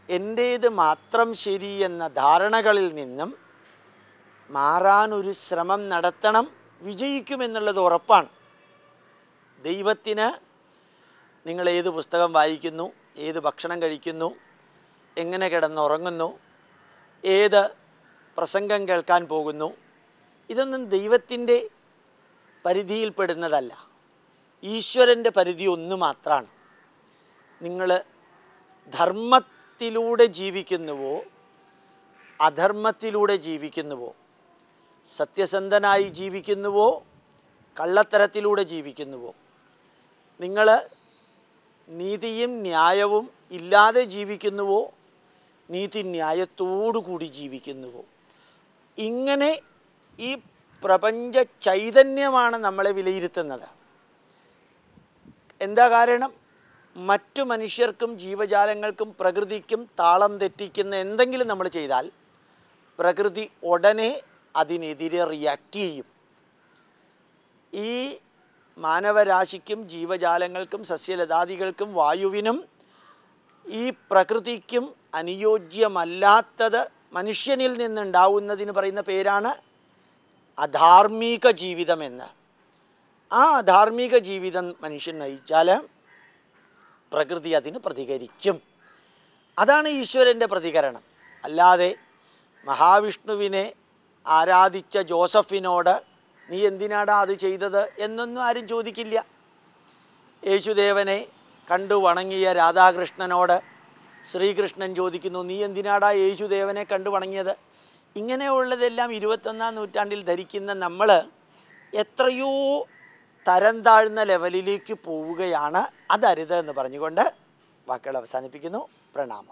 എന്റേത് മാത്രം ശരി എന്ന ധാരണകളിൽ നിന്നും മാറാനൊരു ശ്രമം നടത്തണം വിജയിക്കുമെന്നുള്ളത് ഉറപ്പാണ്. ദൈവത്തിന് നിങ്ങൾ ഏത് പുസ്തകം വായിക്കുന്നു ഏത് ഭക്ഷണം കഴിക്കുന്നു എങ്ങനെ കിടന്നുറങ്ങുന്നു ഏത് പ്രസംഗം കേൾക്കാൻ പോകുന്നു ഇതൊന്നും ദൈവത്തിന്റെ പരിധിയിൽപ്പെടുന്നതല്ല. ഈശ്വരന്റെ പരിധി ഒന്ന് മാത്രമാണ് നിങ്ങൾ ധർമ്മത്തിലൂടെ ജീവിക്കുന്നുവോ? അധർമ്മത്തിലൂടെ ജീവിക്കുന്നുവോ? സത്യസന്ധനായി ജീവിക്കുന്നുവോ? കള്ളത്തരത്തിലൂടെ ജീവിക്കുന്നുവോ? നിങ്ങൾ നീതിയും ന്യായവും ഇല്ലാതെ ജീവിക്കുന്നുവോ? നീതി ന്യായത്തോടുകൂടി ജീവിക്കുന്നുവോ? ഇങ്ങനെ ഈ പ്രപഞ്ച ചൈതന്യമാണ് നമ്മളെ വിലയിരുത്തുന്നത്. എന്താ കാരണം? മറ്റു മനുഷ്യർക്കും ജീവജാലങ്ങൾക്കും പ്രകൃതിക്കും താളം തെറ്റിക്കുന്ന എന്തെങ്കിലും നമ്മൾ ചെയ്താൽ പ്രകൃതി ഉടനെ അതിനെതിരെ റിയാക്റ്റ് ചെയ്യും. ഈ മാനവരാശിക്കും ജീവജാലങ്ങൾക്കും സസ്യലതാദികൾക്കും വായുവിനും ഈ പ്രകൃതിക്കും അനുയോജ്യമല്ലാത്തത് മനുഷ്യനിൽ നിന്നുണ്ടാവുന്നതിന് പറയുന്ന പേരാണ് അധാർമിക ജീവിതമെന്ന്. ആ അധാർമിക ജീവിതം മനുഷ്യൻ നയിച്ചാൽ പ്രകൃതി അതിന് പ്രതികരിക്കും. അതാണ് ഈശ്വരന്റെ പ്രതികരണം. അല്ലാതെ മഹാവിഷ്ണുവിനെ ആരാധിച്ച ജോസഫിനോട് നീ എന്തിനാടാ അത് ചെയ്തത്? എന്നൊന്നും ആരും ചോദിക്കില്ല. യേശുദേവനെ കണ്ടു വണങ്ങിയ രാധാകൃഷ്ണനോട് ശ്രീകൃഷ്ണൻ ചോദിക്കുന്നു നീ എന്തിനാടാ യേശുദേവനെ കണ്ടു വണങ്ങിയത്? ഇങ്ങനെയുള്ളതെല്ലാം ഇരുപത്തൊന്നാം നൂറ്റാണ്ടിൽ ധരിക്കുന്ന നമ്മൾ എത്രയോ തരം താഴ്ന്ന ലെവലിലേക്ക് പോവുകയാണ് അതരുത് എന്ന് പറഞ്ഞുകൊണ്ട് വാക്കുകൾ അവസാനിപ്പിക്കുന്നു. പ്രണാമം.